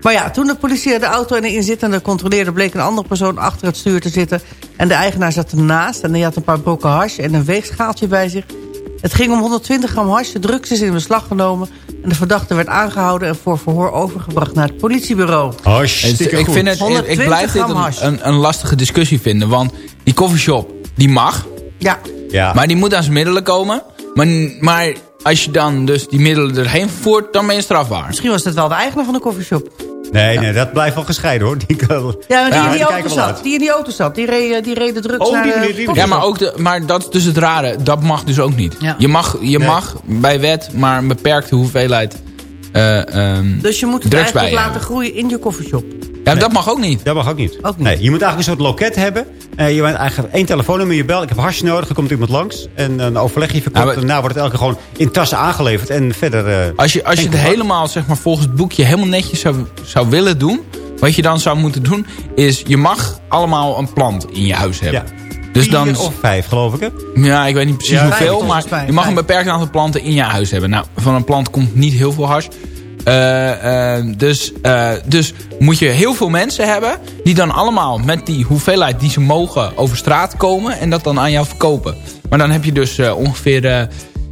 Maar ja, toen de politie de auto en de inzittende controleerde... bleek een andere persoon achter het stuur te zitten. En de eigenaar zat ernaast en hij had een paar brokken hash en een weegschaaltje bij zich. Het ging om 120 gram hash, de drugs is in beslag genomen... en de verdachte werd aangehouden en voor verhoor overgebracht naar het politiebureau. Hartstikke ik, goed. vind het, ik 120 blijf dit een, een lastige discussie vinden. Want die coffeeshop, die mag. Ja, Ja. Maar die moet aan zijn middelen komen. Maar, maar als je dan dus die middelen erheen vervoert, dan ben je strafbaar. misschien was het wel de eigenaar van de koffieshop. Nee, nee, dat blijft wel gescheiden hoor. Die, Ja, maar die, Ja, in die auto zat, die in die auto zat. Die reed, die reed de drugs Oh, naar die die Ja, maar, ook de, maar dat is dus het rare. Dat mag dus ook niet. Ja. Je, mag, je Nee. mag bij wet maar een beperkte hoeveelheid eh, ehm, Dus je moet het drugs eigenlijk laten groeien in je koffieshop. Ja, dat mag ook niet. Dat mag ook niet. Ook niet. Nee, je moet eigenlijk een soort loket hebben. Eh, je bent eigenlijk één telefoonnummer, je belt. Ik heb harsje nodig, dan komt iemand langs. En dan overleg je verkoopt. Ja, maar- En daarna wordt het elke keer gewoon in tassen aangeleverd. En verder... eh, Als je, als je het contact. helemaal zeg maar, volgens het boekje helemaal netjes zou, zou willen doen... wat je dan zou moeten doen... is je mag allemaal een plant in je huis hebben. Dus Vier dan, of vijf, geloof ik. Hè? ja, ik weet niet precies Ja, hoeveel... maar je mag een beperkt aantal planten in je huis hebben. Nou, van een plant komt niet heel veel hars. Eh, eh, dus, eh, dus moet je heel veel mensen hebben... die dan allemaal met die hoeveelheid die ze mogen over straat komen... en dat dan aan jou verkopen. Maar dan heb je dus ongeveer...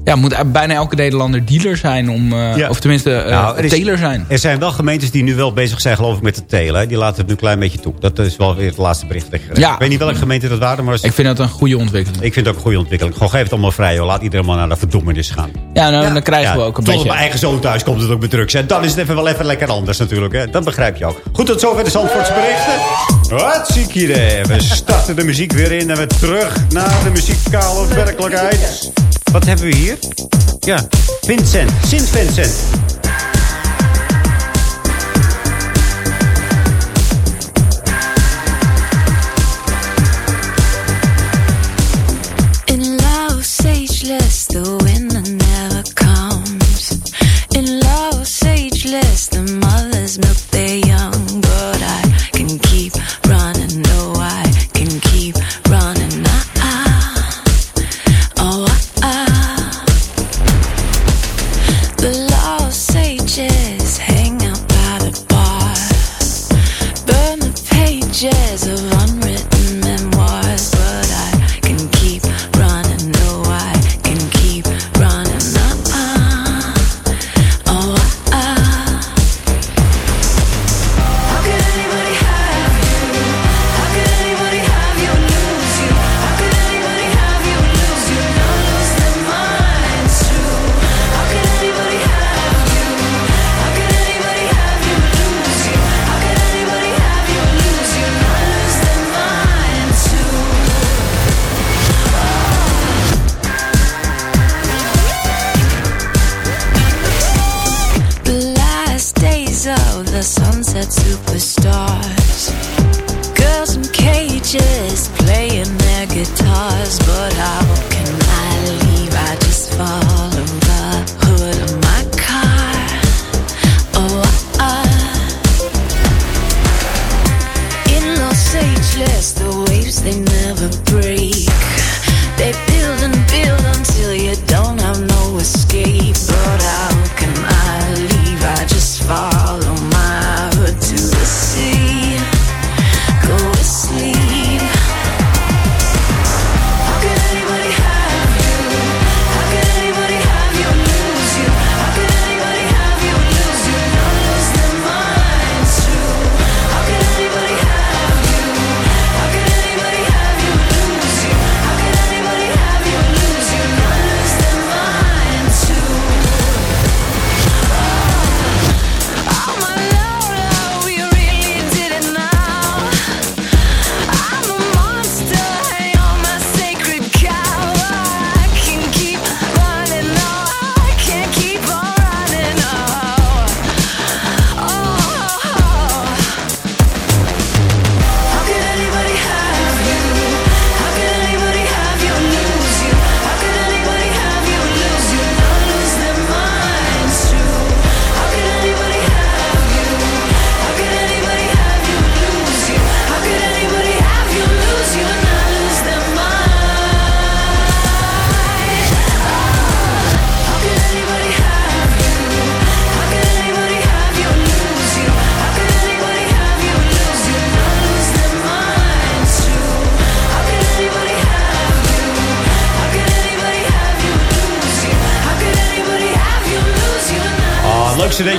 eh, ja, moet bijna elke Nederlander dealer zijn om... eh, Ja. Of tenminste, eh Nou, er is- teler zijn. Er zijn wel gemeentes die nu wel bezig zijn, geloof ik, met het telen. Die laten het nu een klein beetje toe. Dat is wel weer het laatste bericht. dat ik kreeg. Ja. Ik weet niet welke gemeente dat waren, maar Ik vind dat een goede ontwikkeling. ik vind het ook een goede ontwikkeling. Gewoon geef het allemaal vrij, joh. Laat iedereen maar naar de verdoemenis gaan. Ja, nou, dan krijgen we ook een tot op beetje... mijn eigen zoon thuis komt het ook met drugs. En dan is het even wel even lekker anders natuurlijk. Hè. Dat begrijp je ook. Goed, tot zover de Zandvoortse berichten. Wat zie ik hier. We starten de muziek weer in en we terug naar de muzikale werkelijkheid. Wat hebben we hier? Ja, Vincent. Sint Vincent. In love, the winter never comes. In love, the mothers milk their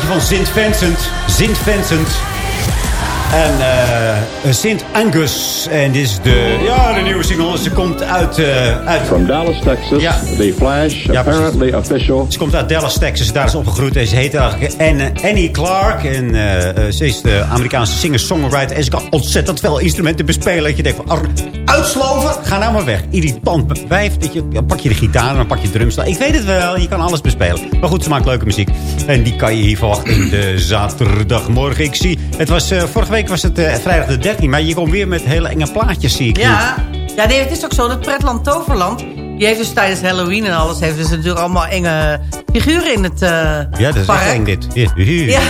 van Sint Vincent. Sint Vincent. En eh Sint Angus. En dit is de, ja, de nieuwe single. Ze komt uit... eh uit From Dallas, Texas, Ja. The Flash, Ja, apparently official. Ze komt uit Dallas, Texas. Daar is opgegroeid. En ze heet eigenlijk Annie Clark. En eh, ze is de Amerikaanse singer-songwriter. En ze kan ontzettend veel instrumenten bespelen. Dat je denkt van, "Ar- uitsloven, ga nou maar weg. Irritant wijf. Dat je, ja, pak je de gitaar en dan pak je drumstel. Ik weet het wel, je kan alles bespelen. Maar goed, ze maakt leuke muziek. En die kan je hier verwachten in de zaterdagmorgen. Ik zie, het was, vorige week was het eh, vrijdag de 13. Maar je komt weer met hele enge plaatjes, zie ik. Ja, ja nee, het is ook zo. Dat Pretland Toverland, die heeft dus tijdens Halloween en alles... heeft dus natuurlijk allemaal enge figuren in het eh Ja, dat is park. echt eng dit. Ja,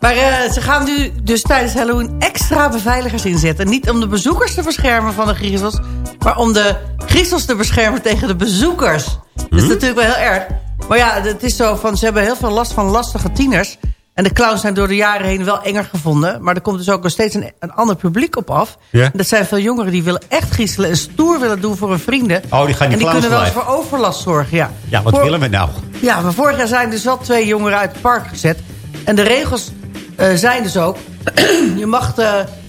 maar eh, ze gaan nu dus tijdens Halloween extra beveiligers inzetten. Niet om de bezoekers te beschermen van de griezels... maar om de griezels te beschermen tegen de bezoekers. Dat is natuurlijk wel heel erg. Maar ja, het is zo van... ze hebben heel veel last van lastige tieners... En de clowns zijn door de jaren heen wel enger gevonden. Maar er komt dus ook nog steeds een, een ander publiek op af. En dat zijn veel jongeren die willen echt griezelen... en stoer willen doen voor hun vrienden. Oh, die gaan die En die kunnen wel eens voor overlast zorgen, ja. Ja, wat Voor- willen we nou? ja, maar vorig jaar zijn dus wel twee jongeren uit het park gezet. En de regels eh, zijn dus ook... je, mag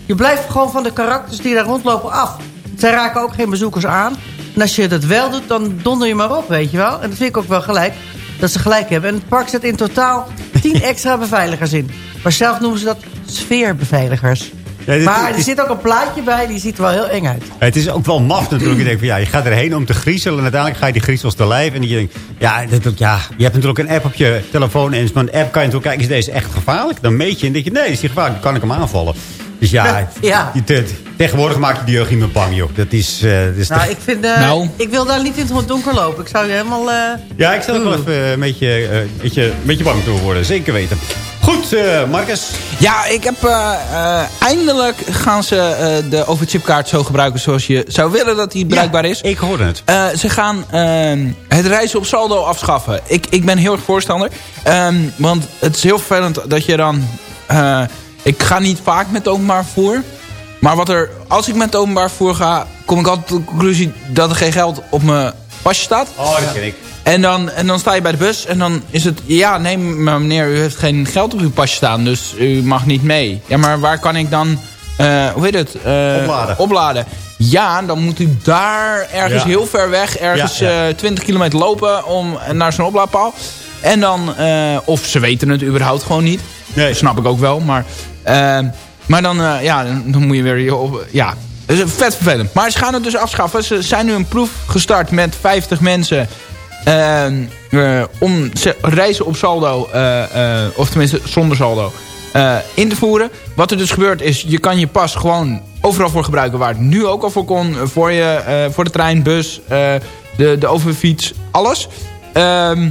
je blijft gewoon van de karakters die daar rondlopen af. Zij raken ook geen bezoekers aan. En als je dat wel doet, dan donder je maar op, weet je wel. En dat vind ik ook wel gelijk, dat ze gelijk hebben. En het park zet in totaal 10 extra beveiligers in. Maar zelf noemen ze dat sfeerbeveiligers. Ja, dit- maar er dit- zit ook een plaatje bij, die ziet er wel heel eng uit. Het is ook wel maf natuurlijk. Je denkt van ja, je gaat erheen om te griezelen. En uiteindelijk ga je die griezels te lijf. En je denkt, ja, dit, ja, je hebt natuurlijk een app op je telefoon. En een app kan je natuurlijk kijken, is deze echt gevaarlijk? Dan meet je en denk je, nee, is die gevaarlijk? Dan kan ik hem aanvallen. Dus ja, Ja. je- te- tegenwoordig maak je die jeugd niet meer bang, joh. Dat is... eh, dat is Nou, te- ik, vind, eh, Nou. ik wil daar niet in het donker lopen. Ik zou je helemaal... eh, Ja, ik stel ook wel even eh, een beetje, eh, een beetje, een beetje bang toe worden. Zeker weten. Goed, eh Marcus. Ja, ik heb eh, eh, eindelijk gaan ze eh, de overchipkaart zo gebruiken zoals je zou willen dat die bruikbaar is. Ik hoorde het. Eh, ze gaan ehm, het reizen op saldo afschaffen. Ik, ik ben heel erg voorstander. Ehm, want het is heel vervelend dat je dan... ik ga niet vaak met openbaar vervoer. Maar wat er, als ik met openbaar vervoer ga... kom ik altijd tot de conclusie dat er geen geld op mijn pasje staat. Oh, dat ken ik. En dan, en dan sta je bij de bus en dan is het... Ja, nee, maar meneer, u heeft geen geld op uw pasje staan. Dus u mag niet mee. Ja, maar waar kan ik dan... eh, hoe heet het? Eh, Opladen. Opladen. Ja, dan moet u daar ergens Ja. heel ver weg... ergens Ja, ja. eh, 20 kilometer lopen om naar zo'n oplaadpaal. En dan... of ze weten het überhaupt gewoon niet. Nee. Snap ik ook wel, maar... eh, maar dan, eh, ja, dan, moet je weer... op- Ja, is vet vervelend. Maar ze gaan het dus afschaffen. Ze zijn nu een proef gestart met 50 mensen... Ehm, eh, om ze- reizen op saldo, eh, of tenminste zonder saldo, in te voeren. Wat er dus gebeurt is, je kan je pas gewoon overal voor gebruiken waar het nu ook al voor kon. Voor, je, eh, voor de trein, bus, eh, de, de overfiets, alles. Ehm,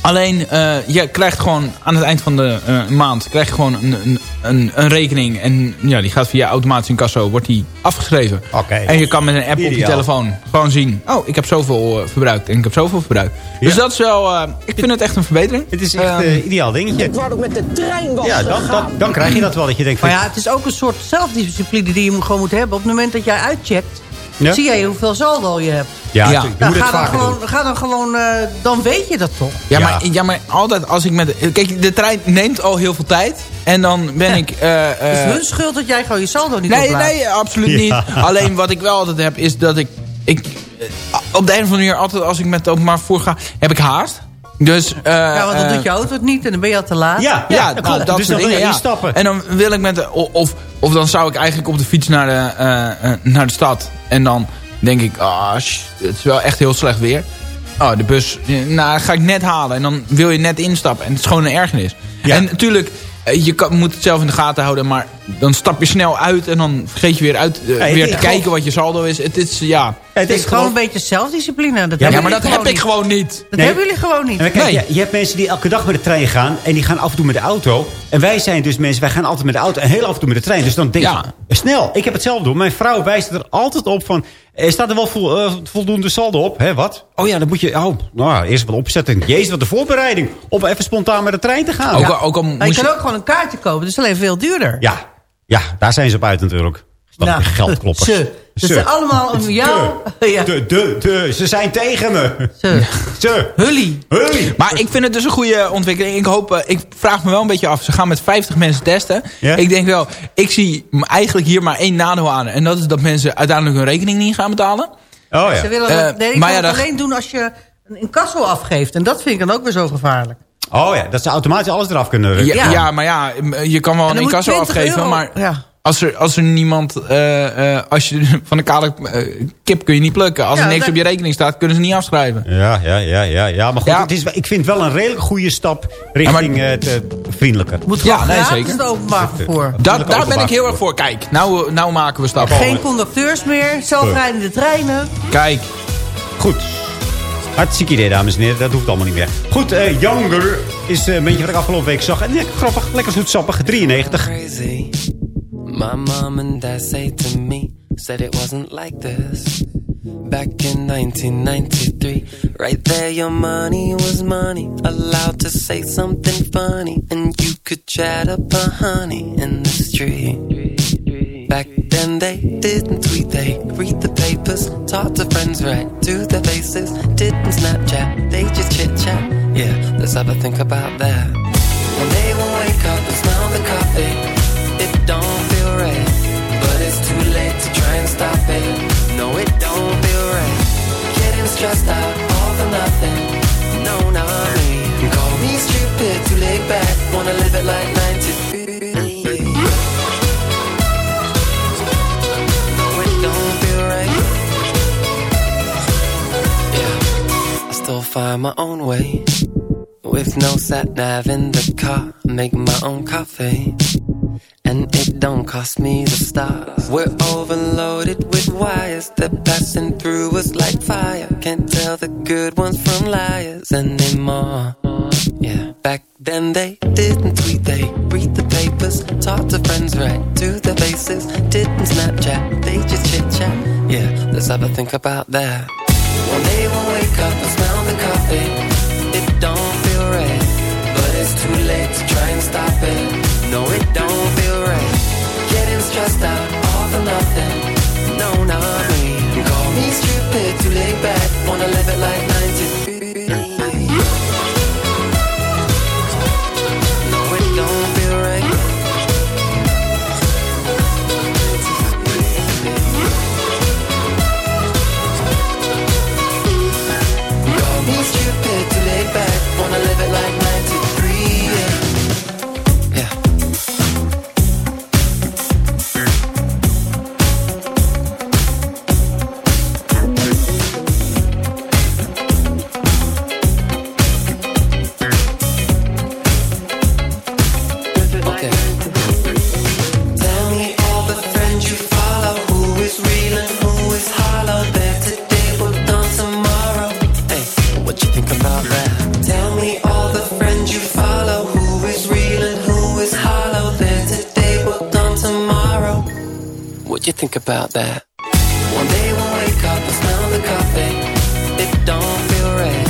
alleen, eh, je krijgt gewoon aan het eind van de eh, maand krijg je gewoon een, een, een, een rekening. En ja, die gaat via automatisch incasso, wordt die afgeschreven. Oké. En je kan met een app op je telefoon gewoon zien... oh, ik heb zoveel eh, verbruikt en ik heb zoveel verbruikt. Dus dat is wel... eh, ik vind het echt een verbetering. Het is echt een ideaal dingetje. Ik wou ook met de trein was Ja, dan, dan, dan krijg je dat wel. Dat je denkt van... Maar ja, het is ook een soort zelfdiscipline die je gewoon moet hebben. Op het moment dat jij uitcheckt, Ja? zie jij hoeveel saldo je hebt. Ja, Nou, ga, dan gewoon, doen. ga dan gewoon, eh, dan weet je dat toch? Ja, Ja. Maar, ja, maar altijd als ik met... Kijk, de trein neemt al heel veel tijd. En dan ben ik... eh, eh, Het is hun schuld dat jij gewoon je saldo niet nee, nee, absoluut Ja. niet. Alleen wat ik wel altijd heb, is dat ik... ik op de een of andere manier, altijd als ik met het openbaar vervoer ga, heb ik haast. Dus, eh, Ja, want dan eh, doet je auto het niet en dan ben je al te laat. Ja, Ja, ja, nou, dat klopt. dat dus soort dan wil dingen, je ja. instappen. En dan wil ik met de, of, of dan zou ik eigenlijk op de fiets naar de, eh, naar de stad. En dan denk ik, ah, sh- het is wel echt heel slecht weer. Oh, de bus, nou, ga ik net halen. En dan wil je net instappen. En het is gewoon een ergernis. Ja. En natuurlijk, je kan, moet het zelf in de gaten houden. Maar dan stap je snel uit. En dan vergeet je weer, uit, eh, weer te kijken wat je saldo is. Het is, ja. Het is gewoon een beetje zelfdiscipline. Dat Ja, Ja, maar dat heb ik gewoon niet. Dat Nee. hebben jullie gewoon niet. En kijk, Nee. je, je hebt mensen die elke dag met de trein gaan. En die gaan af en toe met de auto. En wij zijn dus mensen, wij gaan altijd met de auto. En heel af en toe met de trein. Dus dan denk Ja. je, snel. Ik heb het zelf doen. Mijn vrouw wijst er altijd op van... Er staat er wel eh, voldoende saldo op. Hè, wat? Oh ja, dan moet je... Oh, nou, eerst wat opzetten. Jezus, wat de voorbereiding. Om even spontaan met de trein te gaan. Ook, Ja. ook al Maar je kan je- ook gewoon een kaartje kopen. Dat is alleen veel duurder. Ja. Ja, daar zijn ze op uit natuurlijk. Dat Nou, geldkloppers. ze. Ze Ze. zijn allemaal om jou. Ja. De, de, de, ze zijn tegen me. Ze. Ze. Hully. Hully. Maar ik vind het dus een goede ontwikkeling. Ik hoop, eh, ik vraag me wel een beetje af. Ze gaan met 50 mensen testen. Ja? Ik denk wel, ik zie eigenlijk hier maar één nadeel aan. En dat is dat mensen uiteindelijk hun rekening niet gaan betalen. Oh Ze willen Eh, dat, nee, ik maar ja, het alleen doen als je een incasso afgeeft. En dat vind ik dan ook weer zo gevaarlijk. Oh ja, dat ze automatisch alles eraf kunnen rukken. Ja, ja. maar ja, m- je kan wel En een incasso 20 afgeven. euro- Maar ja. als, er, als er niemand... eh, eh, als je van de kale eh, kip kun je niet plukken. Als Ja, er niks dat- op je rekening staat, kunnen ze niet afschrijven. Ja, ja, ja, ja, ja. Maar goed, Ja. Het is, ik vind het wel een redelijk goede stap richting Ja, maar- het eh, vriendelijker. Moet Ja, nee, zeker. het openbaar vervoer. Da daar ben ik heel erg voor. Kijk, nou, nou maken we stappen. Geen conducteurs meer, zelfrijdende treinen. Kijk, Goed. Hartstikke idee, dames en heren. Dat hoeft allemaal niet meer. Goed, eh, Younger is eh, een beetje wat ik afgelopen week zag. En ja, grappig, lekker zoetsappig. 93. crazy. My mom and dad say to me, said it wasn't like this. Back in 1993, right there, your money was money. Allowed to say something funny, and you could chat up a honey in the street. Back then they didn't tweet, they read talk to friends right to their faces, didn't Snapchat, they just chit chat. Yeah, let's have a think about that. One day we'll wake up and smell the coffee. It don't feel right, but it's too late to try and stop it. No, it don't feel right. Getting stressed out, all for nothing. No, not me. You Call me stupid, too laid back. Wanna live it like find my own way. With no sat nav in the car, make my own coffee. And it don't cost me the stars. We're overloaded with wires. They're passing through us like fire. Can't tell the good ones from liars anymore. Yeah, back then they didn't tweet, they read the papers, talk to friends right to their faces. Didn't Snapchat, they just chit chat. Yeah, let's have a think about that. Day we'll wake up and smell the coffee. It don't feel right, but it's too late to try and stop it. No, it don't feel right. Getting stressed out, all for nothing. No, not me. Call me stupid, too laid back. Wanna live it like 93. About that? One day we'll wake up and smell the coffee. It don't feel right,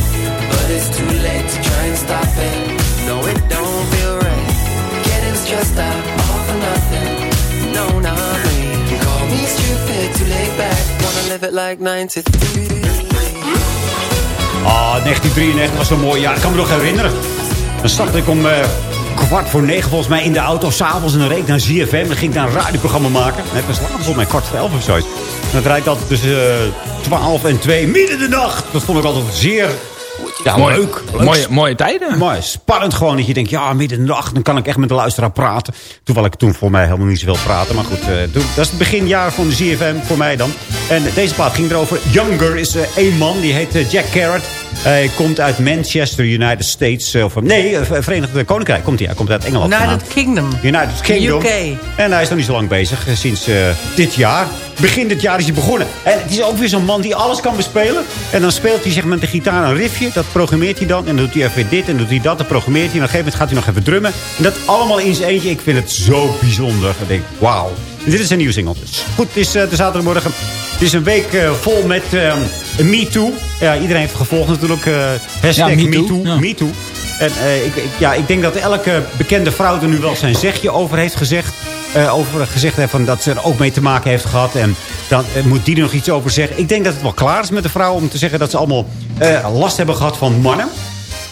but it's too late to try and stop it. No, it don't feel right. Getting stressed out, all for nothing. No, not me. Call me stupid, too laid back. Wanna live it like 93. Ah, 1993 was zo'n mooi jaar. Ik kan me nog herinneren. Dan stapte ik om eh, kwart voor negen volgens mij in de auto. S'avonds en dan reed naar ZFM. Dan ging ik daar een radioprogramma maken. Het was later volgens mij kwart voor elf of zoiets. En dat rijdt altijd tussen eh, 12 en 2 midden de nacht. Dat vond ik altijd zeer ja, Mooi. leuk. leuk. Mooie, mooie tijden. Mooi, spannend gewoon dat je denkt, ja, midden in de nacht, dan kan ik echt met de luisteraar praten. Terwijl ik toen voor mij helemaal niet zoveel praten. Maar goed, eh, toen, dat is het beginjaar van de ZFM voor mij dan. En deze plaat ging erover. Younger is eh, één man, die heet eh, Jack Carrot. Hij komt uit Manchester, United States. Of, nee, eh, Verenigd Koninkrijk komt hij. Hij komt uit Engeland vandaan. United Kingdom. United Kingdom. UK. En hij is nog niet zo lang bezig. Sinds eh, dit jaar. Begin dit jaar is hij begonnen. En het is ook weer zo'n man die alles kan bespelen. En dan speelt hij zeg, met de gitaar een riffje. Dat programmeert hij dan. En dan doet hij even dit en doet hij dat. Dan programmeert hij. En op een gegeven moment gaat hij nog even drummen. En dat allemaal in zijn eentje. Ik vind het zo bijzonder. Ik denk, wauw. Dit is een nieuwe single. Dus goed, het is eh, de zaterdagmorgen. Het is een week eh, vol met eh, MeToo. Ja, iedereen heeft gevolgd natuurlijk. eh hashtag Ja, Me Too. MeToo. Ja. MeToo. En ik, ik- ja, ik denk dat elke bekende vrouw er nu wel zijn zegje over heeft gezegd. Eh, over gezegd heeft van dat ze er ook mee te maken heeft gehad. En dan eh, moet die er nog iets over zeggen. Ik denk dat het wel klaar is met de vrouw om te zeggen dat ze allemaal eh, last hebben gehad van mannen.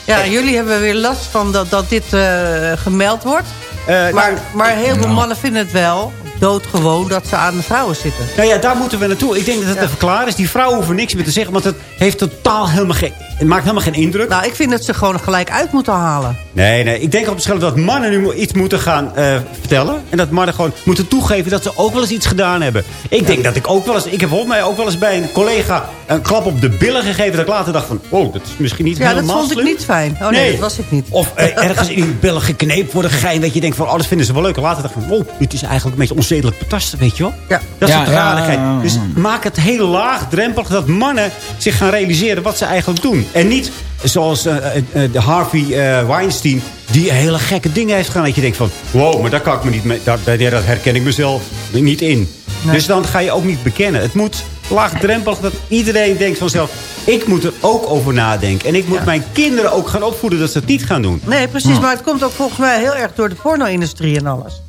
Ja, jullie hebben weer last van dat, dat dit eh, gemeld wordt. maar, nou, maar heel veel nou. mannen vinden het wel doodgewoon dat ze aan de vrouwen zitten. Nou ja, daar moeten we naartoe. Ik denk dat het even klaar is. Die vrouwen hoeven niks meer te zeggen, want het heeft totaal helemaal geen, het maakt helemaal geen indruk. Nou, ik vind dat ze gewoon gelijk uit moeten halen. Nee, nee. Ik denk op het dat mannen nu iets moeten gaan eh, vertellen. En dat mannen gewoon moeten toegeven dat ze ook wel eens iets gedaan hebben. Ik denk dat ik ook wel eens... Ik heb volgens mij ook wel eens bij een collega een klap op de billen gegeven. Dat ik later dacht van, oh, dat is misschien niet Ja, dat helemaal vond ik slim. niet fijn. Oh nee, dat was ik niet. Of eh, ergens in die billen gekneept worden gegeven. Dat je denkt van, oh, dat vinden ze wel leuk. En later dacht ik van, oh, dit is eigenlijk een beetje onzedelijk betasten, weet je wel. Ja. Dat is Ja, ja, ja, ja. Dus maak het heel laagdrempelig dat mannen zich gaan realiseren wat ze eigenlijk doen. En niet zoals eh, eh, eh, de Harvey eh, Weinstein, die hele gekke dingen heeft gedaan. Dat je denkt van, wow, maar daar kan ik me niet mee, daar, herken ik mezelf niet in. Dus dan ga je ook niet bekennen. Het moet laagdrempelig dat iedereen denkt vanzelf, ik moet er ook over nadenken. En ik moet mijn kinderen ook gaan opvoeden dat ze het niet gaan doen. Nee, precies. Maar het komt ook volgens mij heel erg door de porno-industrie en alles.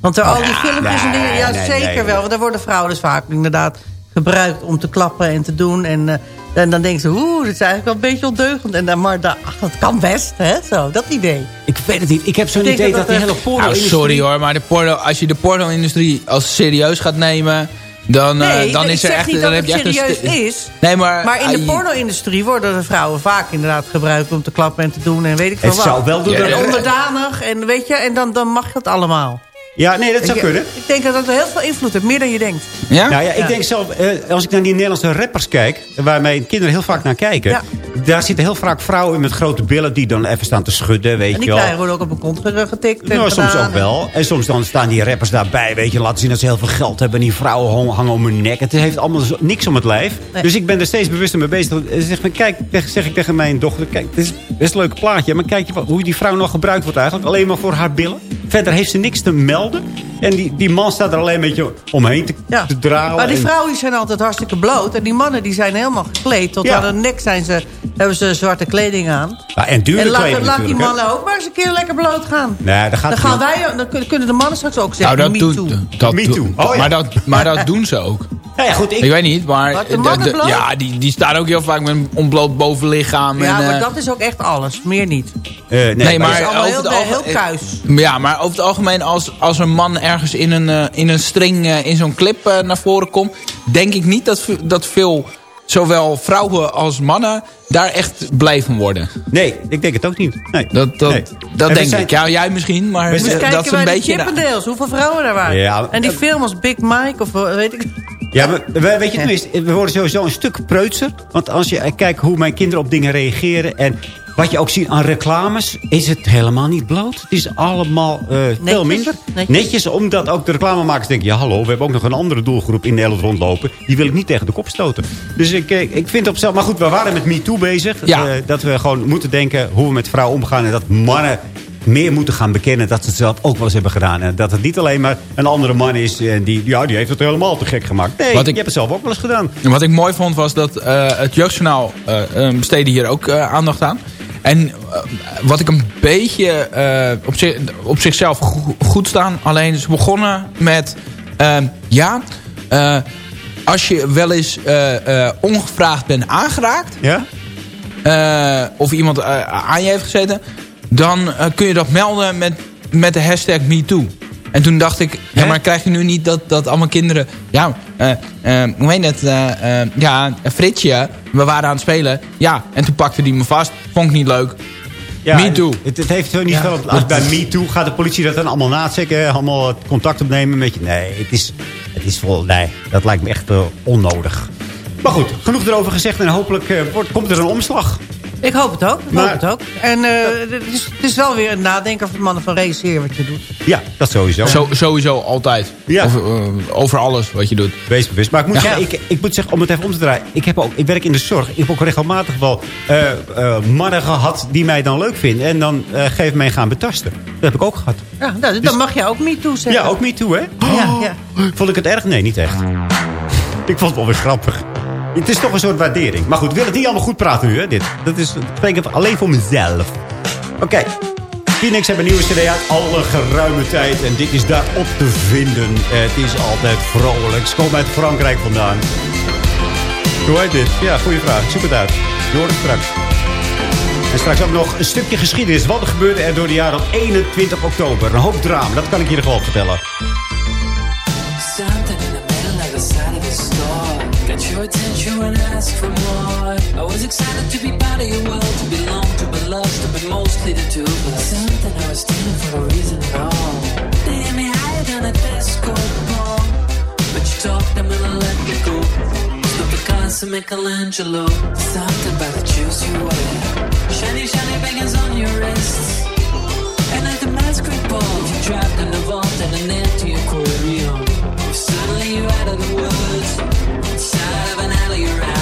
Want er al die filmpjes en dingen, ja nee, zeker nee. wel. Want daar worden vrouwen dus vaak inderdaad gebruikt om te klappen en te doen. En, en dan denken ze, oeh, dit is eigenlijk wel een beetje ondeugend. En dan, maar da- ach, dat kan best, hè? Zo, dat idee. Ik weet het niet. Ik heb zo'n idee dat dat, die dat, hele eh, porno Nou, sorry hoor, maar de porno, als je de porno-industrie als serieus gaat nemen... Dan, eh, dan is er echt, niet dan dat heb je het echt een serieus is. Nee, maar, Maar in de porno-industrie worden de vrouwen vaak inderdaad gebruikt om te klappen en te doen. En weet ik veel Het wat. zou wel door de- En onderdanig en weet je, en dan, dan mag dat allemaal. Ja, nee, dat zou ik, kunnen. Ik denk dat dat heel veel invloed heeft, meer dan je denkt. Ja? Nou ja, ik Ja. denk zelf, eh, als ik naar die Nederlandse rappers kijk... waar mijn kinderen heel vaak naar kijken... Ja. daar zitten heel vaak vrouwen in met grote billen... die dan even staan te schudden, weet En die je wel. krijgen worden ook op een kont getikt. en Nou, soms gedaan. ook wel. En soms dan staan die rappers daarbij, weet je, laten zien dat ze heel veel geld hebben. En die vrouwen hang- hangen om hun nek. Het heeft allemaal zo- niks om het lijf. Nee. Dus ik ben er steeds bewuster mee bezig. En Zeg, maar, kijk, zeg ik tegen mijn dochter, kijk, dit is best een leuk plaatje. Maar kijk je wat- hoe die vrouw nog gebruikt wordt eigenlijk. Alleen maar voor haar billen. Verder heeft ze niks te melden. Sheldon? En die, die man staat er alleen een beetje omheen te, Ja. te dralen. Maar die En- vrouwen zijn altijd hartstikke bloot. En die mannen die zijn helemaal gekleed. Tot Ja. aan de nek zijn ze, hebben ze zwarte kleding aan. Ja, en dure en laat, kleding laat die mannen ook maar eens een keer lekker bloot gaan. Nee, dat gaat Dan, gaan wij, dan kun- kunnen de mannen straks ook Nou, zeggen, dat me too. dat Me too. Oh, ja. maar, dat, maar dat doen ze ook. Nou ja, goed, ik, Ik weet niet, maar... De de- ja, die, die staan ook heel vaak met een ontbloot bovenlichaam. Ja, en, maar eh, dat is ook echt alles. Meer niet. eh, nee, Nee, maar Dat is allemaal over heel, het heel algemeen- kuis. Ja, maar over het algemeen als, als een man ergens in een, eh, in een string eh, in zo'n clip eh, naar voren komt... denk ik niet dat, dat veel, zowel vrouwen als mannen, daar echt blij van worden. nee, ik denk het ook niet. Nee. Dat, dat, Nee. dat En denk zijn- ik. Ja, jij misschien, maar We dat is kijken een bij beetje... de Chippendales, hoeveel vrouwen er waren. Ja, en die film als Big Mike of weet ik... Ja, we- weet je, tenminste, we worden sowieso een stuk preutser. Want als je kijkt hoe mijn kinderen op dingen reageren... en wat je ook ziet aan reclames, is het helemaal niet bloot. Het is allemaal eh, veel minder. netjes. Netjes. omdat ook de reclamemakers denken... ja, hallo, we hebben ook nog een andere doelgroep in Nederland rondlopen. Die wil ik niet tegen de kop stoten. Dus ik, eh, ik vind op zelf... Maar goed, we waren met MeToo bezig. Ja. Eh, dat we gewoon moeten denken hoe we met vrouwen omgaan... en dat mannen meer moeten gaan bekennen dat ze het zelf ook wel eens hebben gedaan. En dat het niet alleen maar een andere man is... en die, ja, die heeft het helemaal te gek gemaakt. Nee, Wat ik- je hebt het zelf ook wel eens gedaan. En Wat ik mooi vond was dat eh, het Jeugdjournaal eh, eh, besteedde hier ook eh, aandacht aan. En eh, wat ik een beetje eh, op, zich, op zichzelf go- goed staan. Alleen ze begonnen met... eh, ja, eh, als je wel eens eh, eh, ongevraagd bent aangeraakt... Ja? eh, of iemand eh, aan je heeft gezeten... dan eh, kun je dat melden met, met de hashtag MeToo. En toen dacht ik, ja, maar krijg je nu niet dat, dat allemaal kinderen... Ja, eh, eh, hoe heet het? ja, Fritsje, we waren aan het spelen. Ja, en toen pakte die me vast. Vond ik niet leuk. Ja, Me too. Het, het heeft zo niet Ja. veel... Als bij Me Too gaat de politie dat dan allemaal nachecken. Allemaal contact opnemen met je. Nee, het is, het is vol... Nee, dat lijkt me echt eh, onnodig. Maar goed, genoeg erover gezegd. En hopelijk eh, wordt, komt er een omslag. Ik hoop het ook. Ik Maar- hoop het ook. En eh, het, is, het is wel weer een nadenken voor de mannen van realiseer wat je doet. Ja, dat sowieso. Zo, sowieso altijd. Ja. Over, eh, over alles wat je doet. Wees bewust. Maar ik moet, Ja. zeggen, ik, ik moet zeggen, om het even om te draaien. Ik, heb ook, ik werk in de zorg. Ik heb ook regelmatig wel eh, eh, mannen gehad die mij dan leuk vinden. En dan eh geven mij gaan betasten. Dat heb ik ook gehad. Ja, nou, dan mag je ook me toe zeggen. Ja, ook Me Too, hè? Ja, ja. Vond ik het erg? Nee, niet echt. Ik vond het wel weer grappig. Het is toch een soort waardering. Maar goed, willen niet allemaal goed praten nu, hè? Dit. Dat is, ik alleen voor mezelf. Oké. Phoenix hebben een nieuwe cd uit. Alle geruime tijd. En dit is daarop te vinden. Het is altijd vrolijk. Ze komen uit Frankrijk vandaan. Hoe heet dit? Ja, goede vraag. Zoek het uit. Je hoort het straks. En straks ook nog een stukje geschiedenis. Wat er gebeurde er door de jaren op 21 oktober. Een hoop drama. Dat kan ik je nog wel vertellen. Ask for more. I was excited to be part of your world To belong, to be loved, to be mostly the two But something I was stealing for a reason at all. They hit me higher than a disco ball. But you talked, I'm gonna let me go. Cars and Michelangelo Something about the shoes you wear. Shiny, shiny bangers on your wrists. And at the masquerade ball, you trapped in a vault and an empty aquarium. Suddenly you're out of the woods, inside of an alley you're out